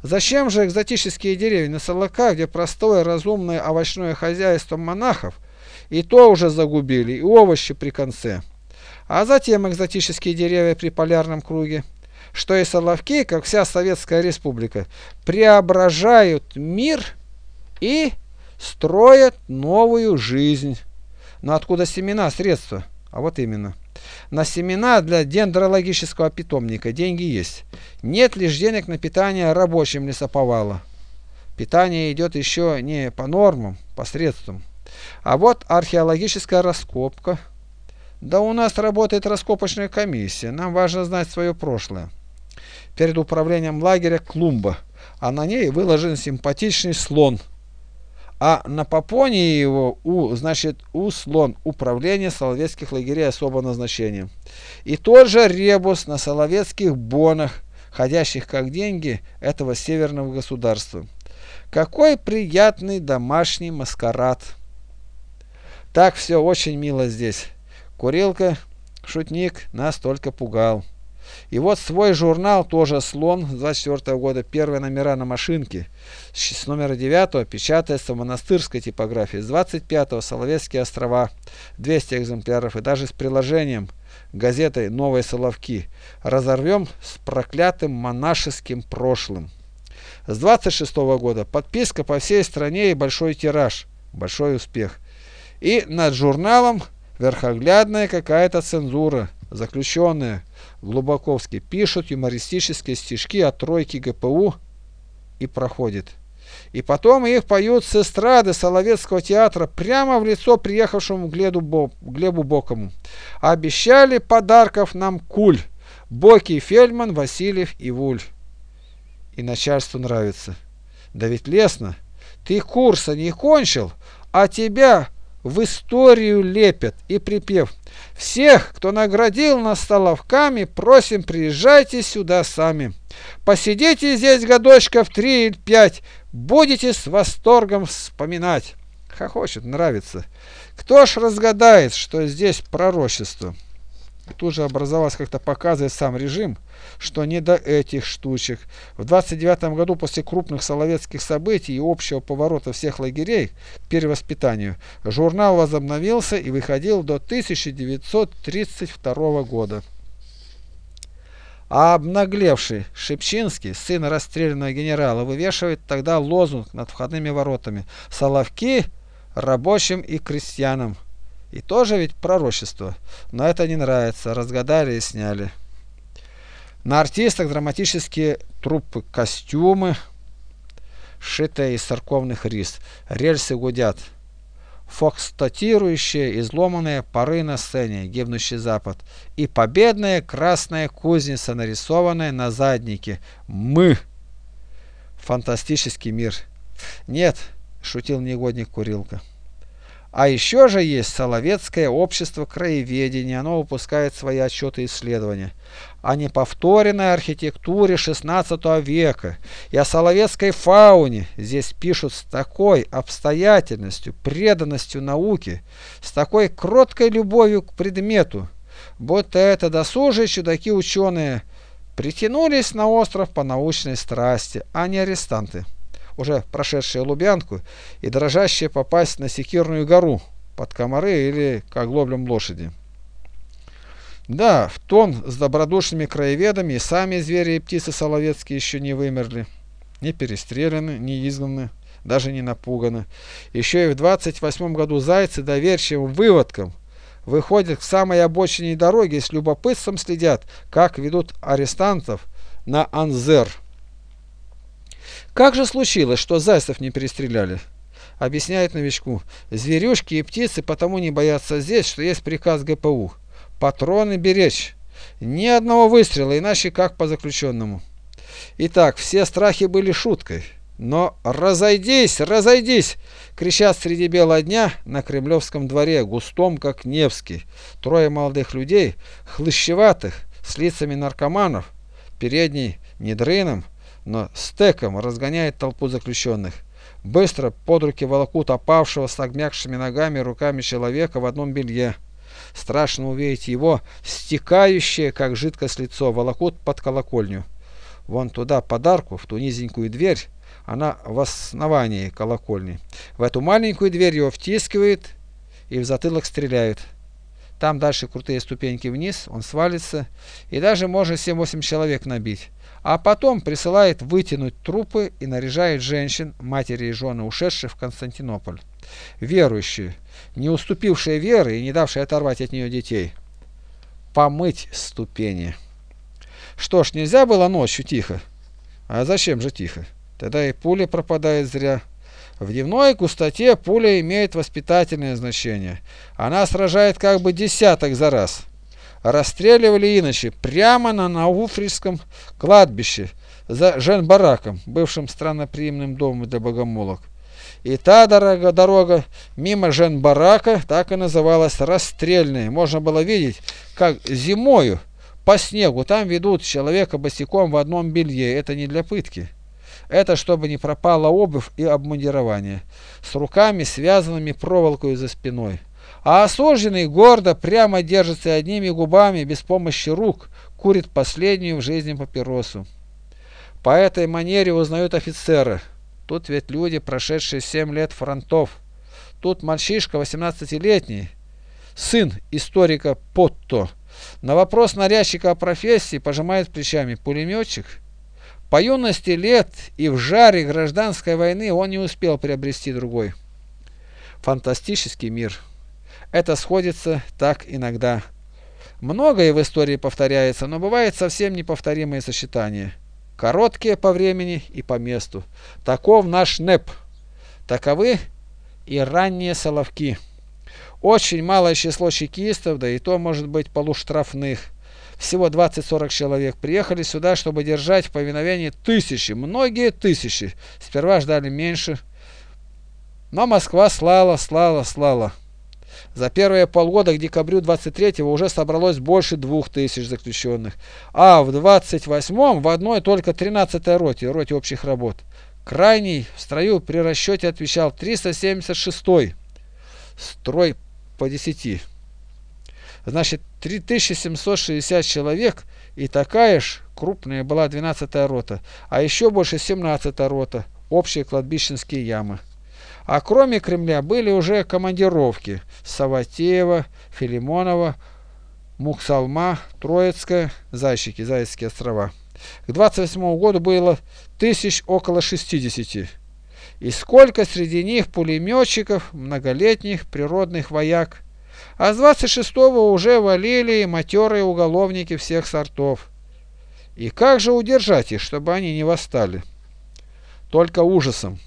Зачем же экзотические деревья на Соловках, где простое разумное овощное хозяйство монахов, и то уже загубили, и овощи при конце. А затем экзотические деревья при полярном круге, что и Соловки, как вся Советская Республика, преображают мир и строят новую жизнь. Но откуда семена, средства? А вот именно. На семена для дендрологического питомника деньги есть. Нет лишь денег на питание рабочим лесоповала. Питание идет еще не по нормам, по средствам. А вот археологическая раскопка. Да у нас работает раскопочная комиссия, нам важно знать свое прошлое. Перед управлением лагеря клумба, а на ней выложен симпатичный слон – а на попоне его у, значит, у слон управление соловецких лагерей особого назначения. И тот же ребус на соловецких бонах, ходящих как деньги этого северного государства. Какой приятный домашний маскарад! Так все очень мило здесь. Курилка, шутник нас только пугал. И вот свой журнал, тоже «Слон» с 24 года, первые номера на машинке. С номера 9 печатается в монастырской типографии. С 25 Соловецкие острова, 200 экземпляров. И даже с приложением газетой «Новые Соловки». Разорвем с проклятым монашеским прошлым. С 26 года подписка по всей стране и большой тираж. Большой успех. И над журналом верхоглядная какая-то цензура, заключенная Глубоковский пишут юмористические стишки о тройке ГПУ и проходит. И потом их поют с эстрады Соловецкого театра прямо в лицо приехавшему Глебу, Бо, Глебу Бокому. Обещали подарков нам куль. Боки, Фельдман, Васильев и Вуль. И начальству нравится. Да ведь лестно. Ты курса не кончил, а тебя в историю лепят и припев «Всех, кто наградил нас столовками, просим, приезжайте сюда сами. Посидите здесь годочков три или пять, будете с восторгом вспоминать». Хохочет, нравится. Кто ж разгадает, что здесь пророчество? Тут же образовался, как-то показывает сам режим, что не до этих штучек. В 29 году после крупных соловецких событий и общего поворота всех лагерей к перевоспитанию, журнал возобновился и выходил до 1932 года. А обнаглевший Шепчинский, сын расстрелянного генерала, вывешивает тогда лозунг над входными воротами «Соловки рабочим и крестьянам». И тоже ведь пророчество. Но это не нравится. Разгадали и сняли. На артистах драматические трупы, костюмы, сшитые из церковных рис. Рельсы гудят. Фокстатирующие изломанные поры на сцене, гибнущий запад. И победная красная кузница, нарисованная на заднике. Мы. Фантастический мир. Нет, шутил негодник Курилка. А еще же есть Соловецкое общество краеведения, оно выпускает свои отчеты и исследования о неповторенной архитектуре XVI века. И о соловецкой фауне. Здесь пишут с такой обстоятельностью, преданностью науке, с такой кроткой любовью к предмету, будто это досужие чудаки-ученые притянулись на остров по научной страсти, а не арестанты уже прошедшие Лубянку и дрожащие попасть на Секирную гору под комары или к оглоблям лошади. Да, в тон с добродушными краеведами и сами звери и птицы соловецкие еще не вымерли, не перестреляны, не изгнаны, даже не напуганы. Еще и в 28 году зайцы доверчивым выводкам выходят к самой обочине дороги и с любопытством следят, как ведут арестантов на Анзер. Как же случилось, что зайцев не перестреляли? Объясняет новичку. Зверюшки и птицы потому не боятся здесь, что есть приказ ГПУ. Патроны беречь. Ни одного выстрела, иначе как по заключенному. Итак, все страхи были шуткой. Но «разойдись, разойдись!» кричат среди бела дня на Кремлевском дворе, густом, как Невский. Трое молодых людей, хлыщеватых, с лицами наркоманов, передний не дрыном, но стеком разгоняет толпу заключенных. Быстро под руки волокут опавшего с огмякшими ногами руками человека в одном белье. Страшно увидеть его, стекающее, как жидкость лицо, волокут под колокольню. Вон туда подарку, в ту низенькую дверь, она в основании колокольни. В эту маленькую дверь его втискивает и в затылок стреляют. Там дальше крутые ступеньки вниз, он свалится, и даже может 7-8 человек набить. А потом присылает вытянуть трупы и наряжает женщин, матери и жены ушедших в Константинополь. Верующие, не уступившие веры и не давшие оторвать от нее детей. Помыть ступени. Что ж, нельзя было ночью тихо? А зачем же тихо? Тогда и пуля пропадает зря. В дневной густоте пуля имеет воспитательное значение. Она сражает как бы десяток за раз. Расстреливали иначе прямо на Науфрийском кладбище за Женбараком, бывшим странноприимным домом для богомолок. И та дорога, дорога мимо Женбарака так и называлась расстрельной. Можно было видеть, как зимою по снегу там ведут человека босиком в одном белье. Это не для пытки. Это чтобы не пропала обувь и обмундирование, с руками, связанными проволокой за спиной. А осужденный гордо прямо держится одними губами, без помощи рук, курит последнюю в жизни папиросу. По этой манере узнают офицеры. Тут ведь люди, прошедшие семь лет фронтов. Тут мальчишка 18-летний, сын историка Потто. На вопрос нарядчика о профессии пожимает плечами пулеметчик – по юности лет и в жаре гражданской войны он не успел приобрести другой. Фантастический мир. Это сходится так иногда. Многое в истории повторяется, но бывает совсем неповторимые сочетания. Короткие по времени и по месту. Таков наш НЭП. Таковы и ранние соловки. Очень малое число чекистов, да и то может быть полуштрафных всего 20-40 человек, приехали сюда, чтобы держать в повиновении тысячи, многие тысячи. Сперва ждали меньше, но Москва слала, слала, слала. За первые полгода к декабрю 23-го уже собралось больше двух тысяч заключенных, а в 28-м в одной только 13-й роте, роте общих работ. Крайний в строю при расчете отвечал 376-й, строй по 10. Значит, 3760 человек, и такая ж крупная была 12-я рота, а еще больше 17-я рота, общие кладбищенские ямы. А кроме Кремля были уже командировки Саватеева, Филимонова, Муксалма, Троицкая, Зайчики, Зайцкие острова. К 28 году было тысяч около 60. И сколько среди них пулеметчиков, многолетних природных вояк, а с 26-го уже валили матерые уголовники всех сортов. И как же удержать их, чтобы они не восстали? Только ужасом,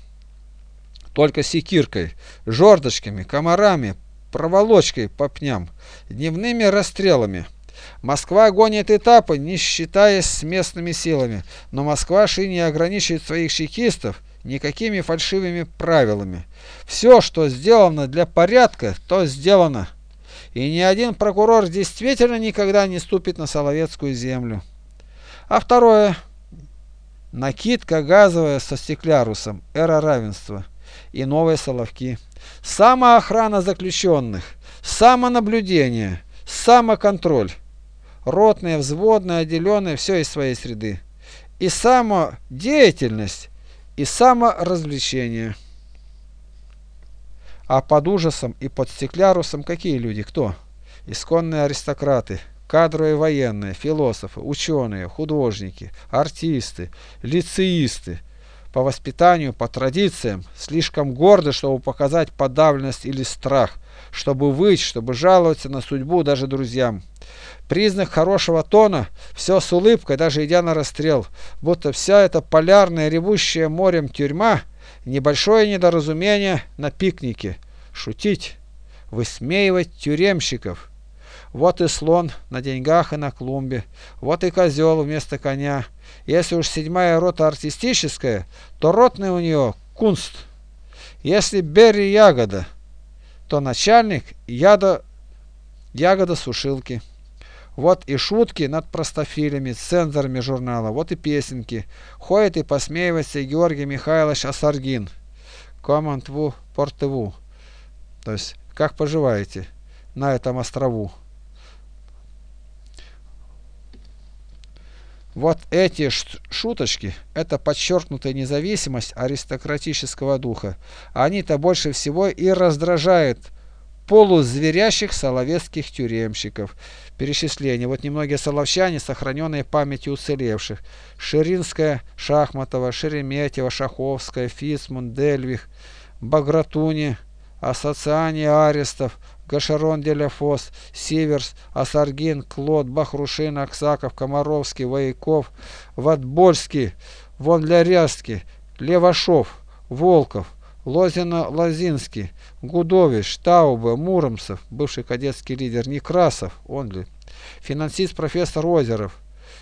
только секиркой, жердочками, комарами, проволочкой по пням, дневными расстрелами. Москва гонит этапы, не считаясь с местными силами, но Москва ши не ограничивает своих чекистов никакими фальшивыми правилами. Все, что сделано для порядка, то сделано и ни один прокурор действительно никогда не ступит на Соловецкую землю. А второе. Накидка газовая со стеклярусом, эра равенства и новые соловки. Самоохрана заключенных, самонаблюдение, самоконтроль. Ротные, взводные, отделенные, все из своей среды. И самодеятельность, и саморазвлечение. А под ужасом и под стеклярусом какие люди? Кто? Исконные аристократы, кадровые военные, философы, ученые, художники, артисты, лицеисты, по воспитанию, по традициям, слишком горды, чтобы показать подавленность или страх, чтобы выть, чтобы жаловаться на судьбу даже друзьям. Признак хорошего тона – все с улыбкой, даже идя на расстрел, будто вся эта полярная, ревущая морем тюрьма – небольшое недоразумение на пикнике. Шутить, высмеивать тюремщиков – вот и слон на деньгах и на клумбе. Вот и козел вместо коня. Если уж седьмая рота артистическая, то ротный у нее кунст. Если Берри ягода, то начальник яда, ягода сушилки. Вот и шутки над простофилями, цензорами журнала, вот и песенки. Ходит и посмеивается Георгий Михайлович Асаргин. Командву портеву. То есть, как поживаете на этом острову? Вот эти шуточки – это подчеркнутая независимость аристократического духа. Они-то больше всего и раздражают полузверящих соловецких тюремщиков. Перечисление. Вот немногие соловчане, сохраненные памятью уцелевших. Ширинская, Шахматова, Шереметьева, Шаховская, Фисмун, Дельвих, Багратуни, Ассоциане Арестов, Гашарон Деляфос, Сиверс, Асаргин, Клод, Бахрушин, Аксаков, Комаровский, Вояков, Ватбольский, Вонляряский, Левашов, Волков, Лозина-Лозинский, Гудович, Таубе, Муромцев, бывший кадетский лидер, Некрасов, он ли, финансист профессор Озеров,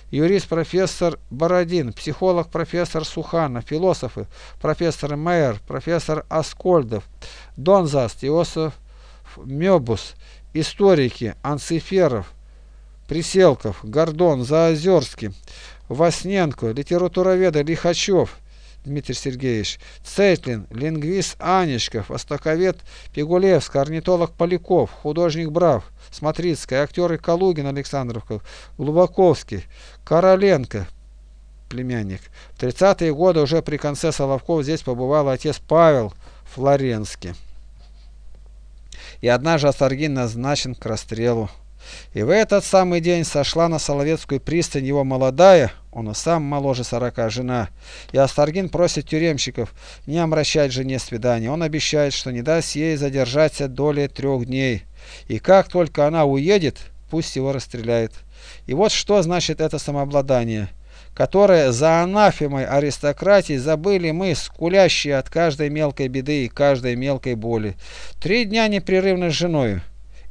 юрист профессор Бородин, психолог профессор Суханов, философы профессор Мейер, профессор Аскольдов, Донзаст, Иосиф Мебус, историки Анциферов, Приселков, Гордон, Заозерский, Васненко, литературоведы Лихачев, Дмитрий Сергеевич, Цейтлин, лингвист Анечков, востоковед Пигулевск, орнитолог Поляков, художник Брав, Смотрицкая, актеры Калугин Александровка, Глубаковский, Короленко, племянник. В 30-е годы уже при конце Соловков здесь побывал отец Павел Флоренский и однажды Асаргин назначен к расстрелу. И в этот самый день сошла на Соловецкую пристань его молодая, он и сам моложе сорока, жена. И Астаргин просит тюремщиков не омрачать жене свидание. Он обещает, что не даст ей задержаться доли трех дней. И как только она уедет, пусть его расстреляет. И вот что значит это самообладание которое за анафемой аристократии забыли мы, скулящие от каждой мелкой беды и каждой мелкой боли. Три дня непрерывно с женою,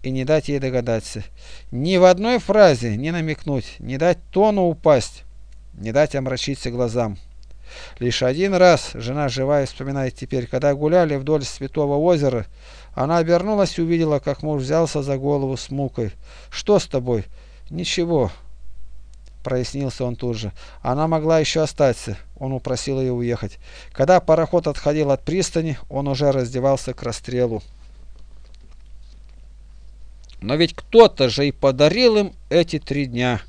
и не дать ей догадаться. Ни в одной фразе не намекнуть, не дать тону упасть, не дать омрачиться глазам. Лишь один раз жена живая вспоминает теперь, когда гуляли вдоль Святого озера, она обернулась и увидела, как муж взялся за голову с мукой. «Что с тобой?» «Ничего», Прояснился он тут же. Она могла еще остаться. Он упросил ее уехать. Когда пароход отходил от пристани, он уже раздевался к расстрелу. Но ведь кто-то же и подарил им эти три дня.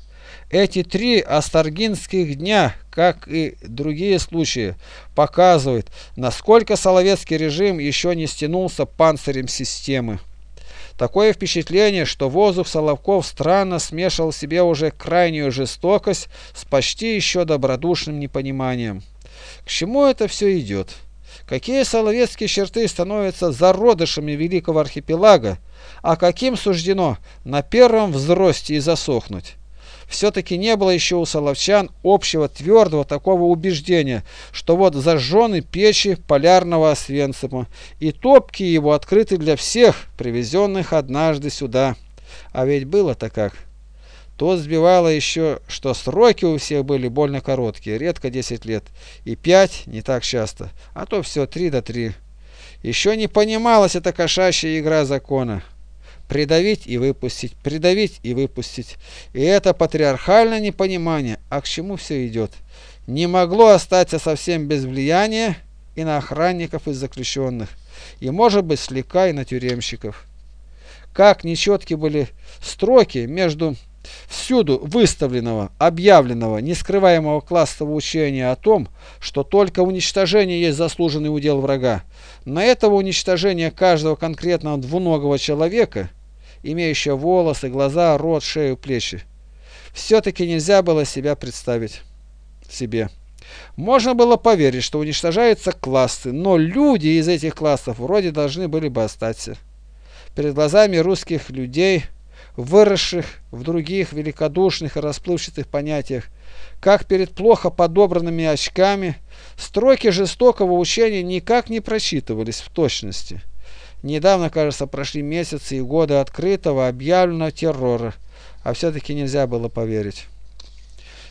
Эти три астаргинских дня, как и другие случаи, показывают, насколько Соловецкий режим еще не стянулся панцирем системы. Такое впечатление, что воздух Соловков странно смешивал в себе уже крайнюю жестокость с почти еще добродушным непониманием. К чему это все идет? Какие соловецкие черты становятся зародышами великого архипелага, а каким суждено на первом взросте и засохнуть? Все-таки не было еще у соловчан общего твердого такого убеждения, что вот зажжены печи полярного Освенцима, и топки его открыты для всех, привезенных однажды сюда. А ведь было-то как. То сбивало еще, что сроки у всех были больно короткие, редко 10 лет, и 5 не так часто, а то все 3 до 3. Еще не понималась эта кошачья игра закона придавить и выпустить, придавить и выпустить. И это патриархальное непонимание, а к чему все идет, не могло остаться совсем без влияния и на охранников и заключенных, и, может быть, слегка и на тюремщиков. Как нечетки были строки между всюду выставленного, объявленного, нескрываемого классового учения о том, что только уничтожение есть заслуженный удел врага. На этого уничтожения каждого конкретного двуногого человека – имеющая волосы, глаза, рот, шею, плечи. Все-таки нельзя было себя представить себе. Можно было поверить, что уничтожаются классы, но люди из этих классов вроде должны были бы остаться. Перед глазами русских людей, выросших в других великодушных и расплывчатых понятиях, как перед плохо подобранными очками, строки жестокого учения никак не просчитывались в точности. Недавно, кажется, прошли месяцы и годы открытого, объявленного террора, а все-таки нельзя было поверить.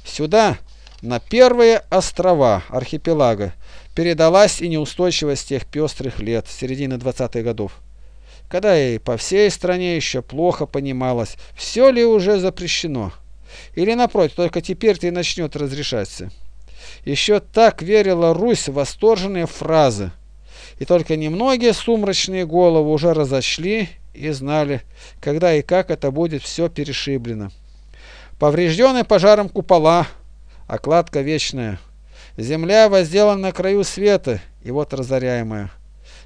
Сюда, на первые острова архипелага, передалась и неустойчивость тех пестрых лет, середины 20-х годов, когда и по всей стране еще плохо понималось, все ли уже запрещено. Или, напротив, только теперь-то и начнет разрешаться. Еще так верила Русь в восторженные фразы. И только немногие сумрачные головы уже разошли и знали, когда и как это будет все перешиблено. Поврежденные пожаром купола, окладка вечная. Земля возделана на краю света, и вот разоряемая.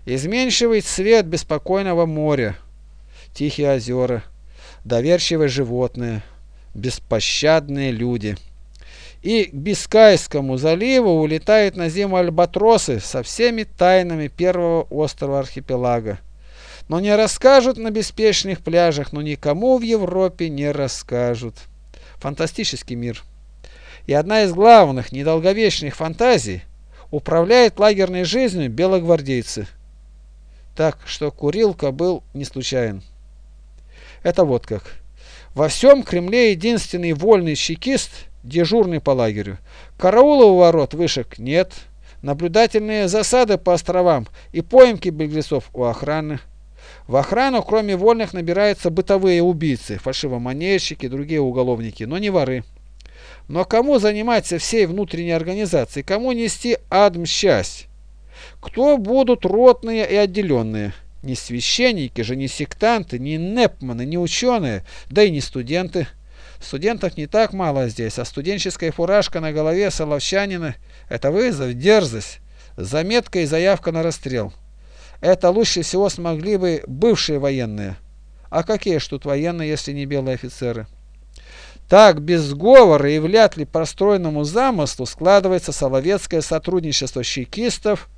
Изменчивый цвет беспокойного моря, тихие озера, доверчивые животные – беспощадные люди. И к Бискайскому заливу улетают на зиму альбатросы со всеми тайнами первого острова архипелага. Но не расскажут на беспечных пляжах, но никому в Европе не расскажут. Фантастический мир. И одна из главных недолговечных фантазий управляет лагерной жизнью белогвардейцы. Так что Курилка был не случайен. Это вот как. Во всем Кремле единственный вольный чекист, дежурный по лагерю. Караула у ворот вышек нет. Наблюдательные засады по островам и поимки беглецов у охраны. В охрану, кроме вольных, набираются бытовые убийцы, фальшивомонетчики, другие уголовники, но не воры. Но кому заниматься всей внутренней организацией, кому нести адм счастье? Кто будут ротные и отделенные? Не священники же, не сектанты, не непманы, не ученые, да и не студенты. Студентов не так мало здесь, а студенческая фуражка на голове соловчанина – это вызов, дерзость, заметка и заявка на расстрел. Это лучше всего смогли бы бывшие военные. А какие ж тут военные, если не белые офицеры? Так, без сговора и вряд ли по стройному замыслу складывается соловецкое сотрудничество чекистов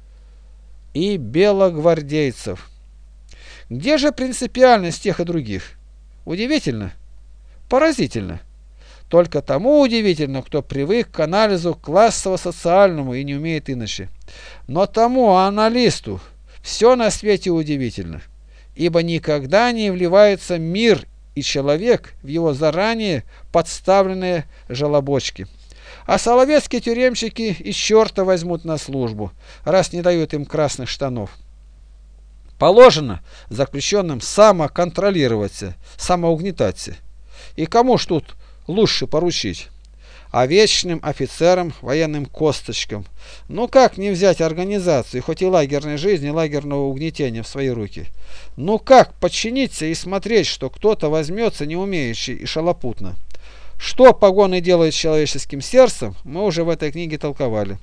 и белогвардейцев. Где же принципиальность тех и других? Удивительно. Поразительно. Только тому удивительно, кто привык к анализу классово-социальному и не умеет иначе. Но тому аналисту все на свете удивительно, ибо никогда не вливается мир и человек в его заранее подставленные желобочки. А соловецкие тюремщики и черта возьмут на службу, раз не дают им красных штанов. Положено заключенным самоконтролироваться, самоугнетаться. И кому ж тут лучше поручить? А вечным офицерам, военным косточкам. Ну как не взять организацию, хоть и лагерной жизни, лагерного угнетения в свои руки? Ну как подчиниться и смотреть, что кто-то возьмется неумеющий и шалопутно? Что погоны делают с человеческим сердцем, мы уже в этой книге толковали.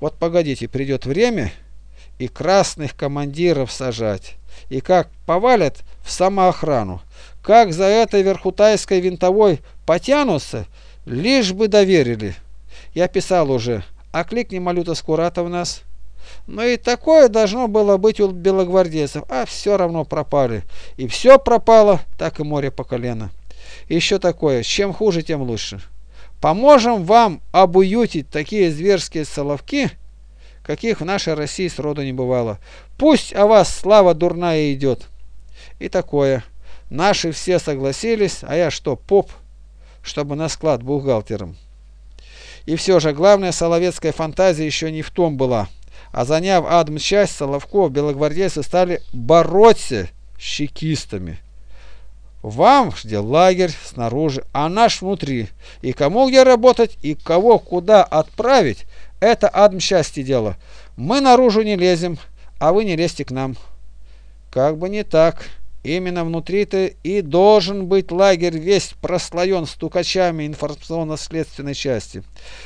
Вот погодите, придет время, и красных командиров сажать, и как повалят в самоохрану, как за этой верхутайской винтовой потянутся, лишь бы доверили. Я писал уже, а кликни Малюта Скурата в нас. Но и такое должно было быть у белогвардейцев, а все равно пропали. И все пропало, так и море по колено. еще такое, чем хуже, тем лучше. Поможем вам обуютить такие зверские соловки, каких в нашей России сроду не бывало. Пусть о вас слава дурная идет. И такое. Наши все согласились, а я что, поп, чтобы на склад бухгалтером. И все же главная соловецкая фантазия еще не в том была. А заняв адм часть, Соловков, белогвардейцы стали бороться с чекистами. Вам ждет лагерь снаружи, а наш внутри. И кому где работать, и кого куда отправить, это адм счастье дело. Мы наружу не лезем, а вы не лезьте к нам. Как бы не так. Именно внутри-то и должен быть лагерь весь прослоен стукачами информационно-следственной части.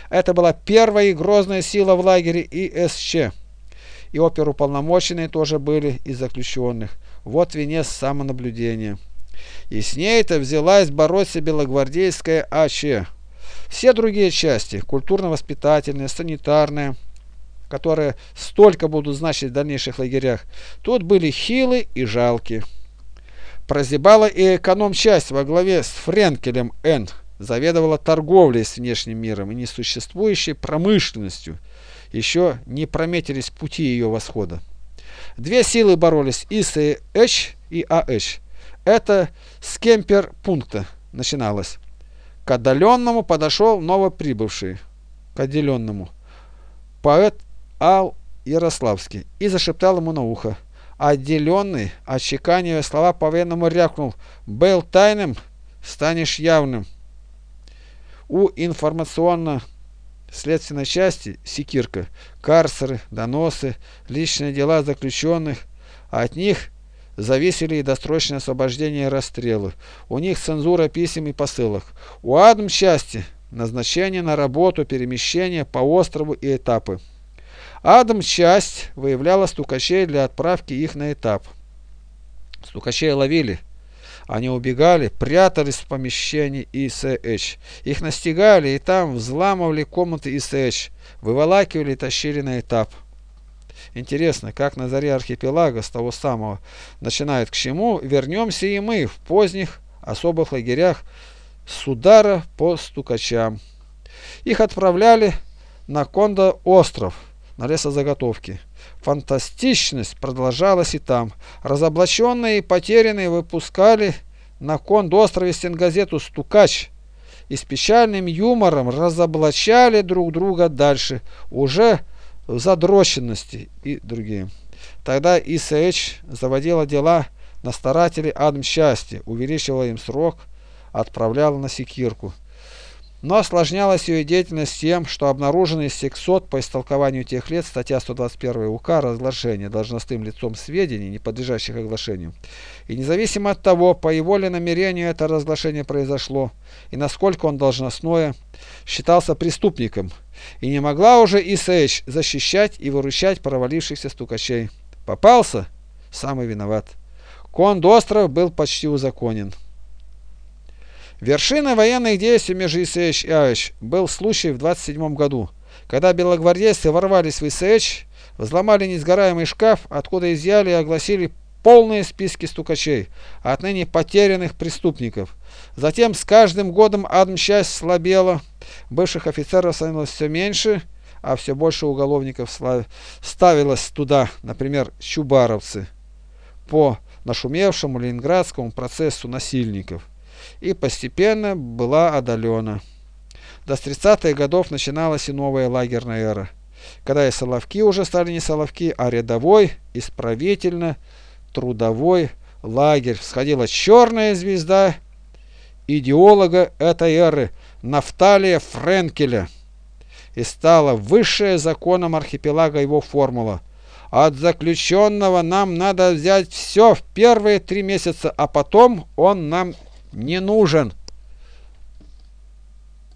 Это была первая и грозная сила в лагере ИСЧ. И оперуполномоченные тоже были из заключенных. Вот венец самонаблюдения. И с ней-то взялась бороться белогвардейская АЧ. Все другие части, культурно-воспитательные, санитарные, которые столько будут значить в дальнейших лагерях, тут были хилы и жалки. Прозябала и эконом-часть во главе с Френкелем Н. Заведовала торговлей с внешним миром и несуществующей промышленностью. Еще не прометились пути ее восхода. Две силы боролись ИСХ и АХ. Это с кемпер пункта начиналось. К отдаленному подошел новоприбывший, к отделенному, поэт Ал Ярославский и зашептал ему на ухо. Отделенный, отчеканивая слова по-военному рявкнул «Был тайным, станешь явным». У информационно-следственной части секирка, карцеры, доносы, личные дела заключенных, а от них зависели и досрочное освобождение и расстрелы. У них цензура писем и посылок. У Адам части назначение на работу, перемещение по острову и этапы. Адам часть выявляла стукачей для отправки их на этап. Стукачей ловили. Они убегали, прятались в помещении ИСХ. Их настигали и там взламывали комнаты ИСХ, выволакивали и тащили на этап. Интересно, как на заре архипелага с того самого начинает к чему, вернемся и мы в поздних особых лагерях с удара по стукачам. Их отправляли на Кондо остров – на лесозаготовки. Фантастичность продолжалась и там. Разоблаченные и потерянные выпускали на кондострове стенгазету «Стукач» и с печальным юмором разоблачали друг друга дальше, уже в задроченности и другие. Тогда ИСХ заводила дела на старателей Адм счастья, увеличивала им срок, отправляла на секирку. Но осложнялась ее деятельность тем, что обнаруженный сексот по истолкованию тех лет, статья 121 УК, разглашение должностным лицом сведений, не подлежащих оглашению. И независимо от того, по его ли намерению это разглашение произошло, и насколько он должностное, считался преступником, и не могла уже ИСЭЧ защищать и выручать провалившихся стукачей. Попался? Самый виноват. Кондостров был почти узаконен. Вершиной военных действий между ИСХ и АЭЧ был случай в 27 году, когда белогвардейцы ворвались в ИСХ, взломали несгораемый шкаф, откуда изъяли и огласили полные списки стукачей, отныне потерянных преступников. Затем с каждым годом адмчасть слабела, бывших офицеров становилось все меньше, а все больше уголовников ставилось туда, например, чубаровцы, по нашумевшему ленинградскому процессу насильников и постепенно была одолена. До 30-х годов начиналась и новая лагерная эра, когда и соловки уже стали не соловки, а рядовой, исправительно, трудовой лагерь. Всходила черная звезда идеолога этой эры Нафталия Френкеля и стала высшая законом архипелага его формула. От заключенного нам надо взять все в первые три месяца, а потом он нам не нужен.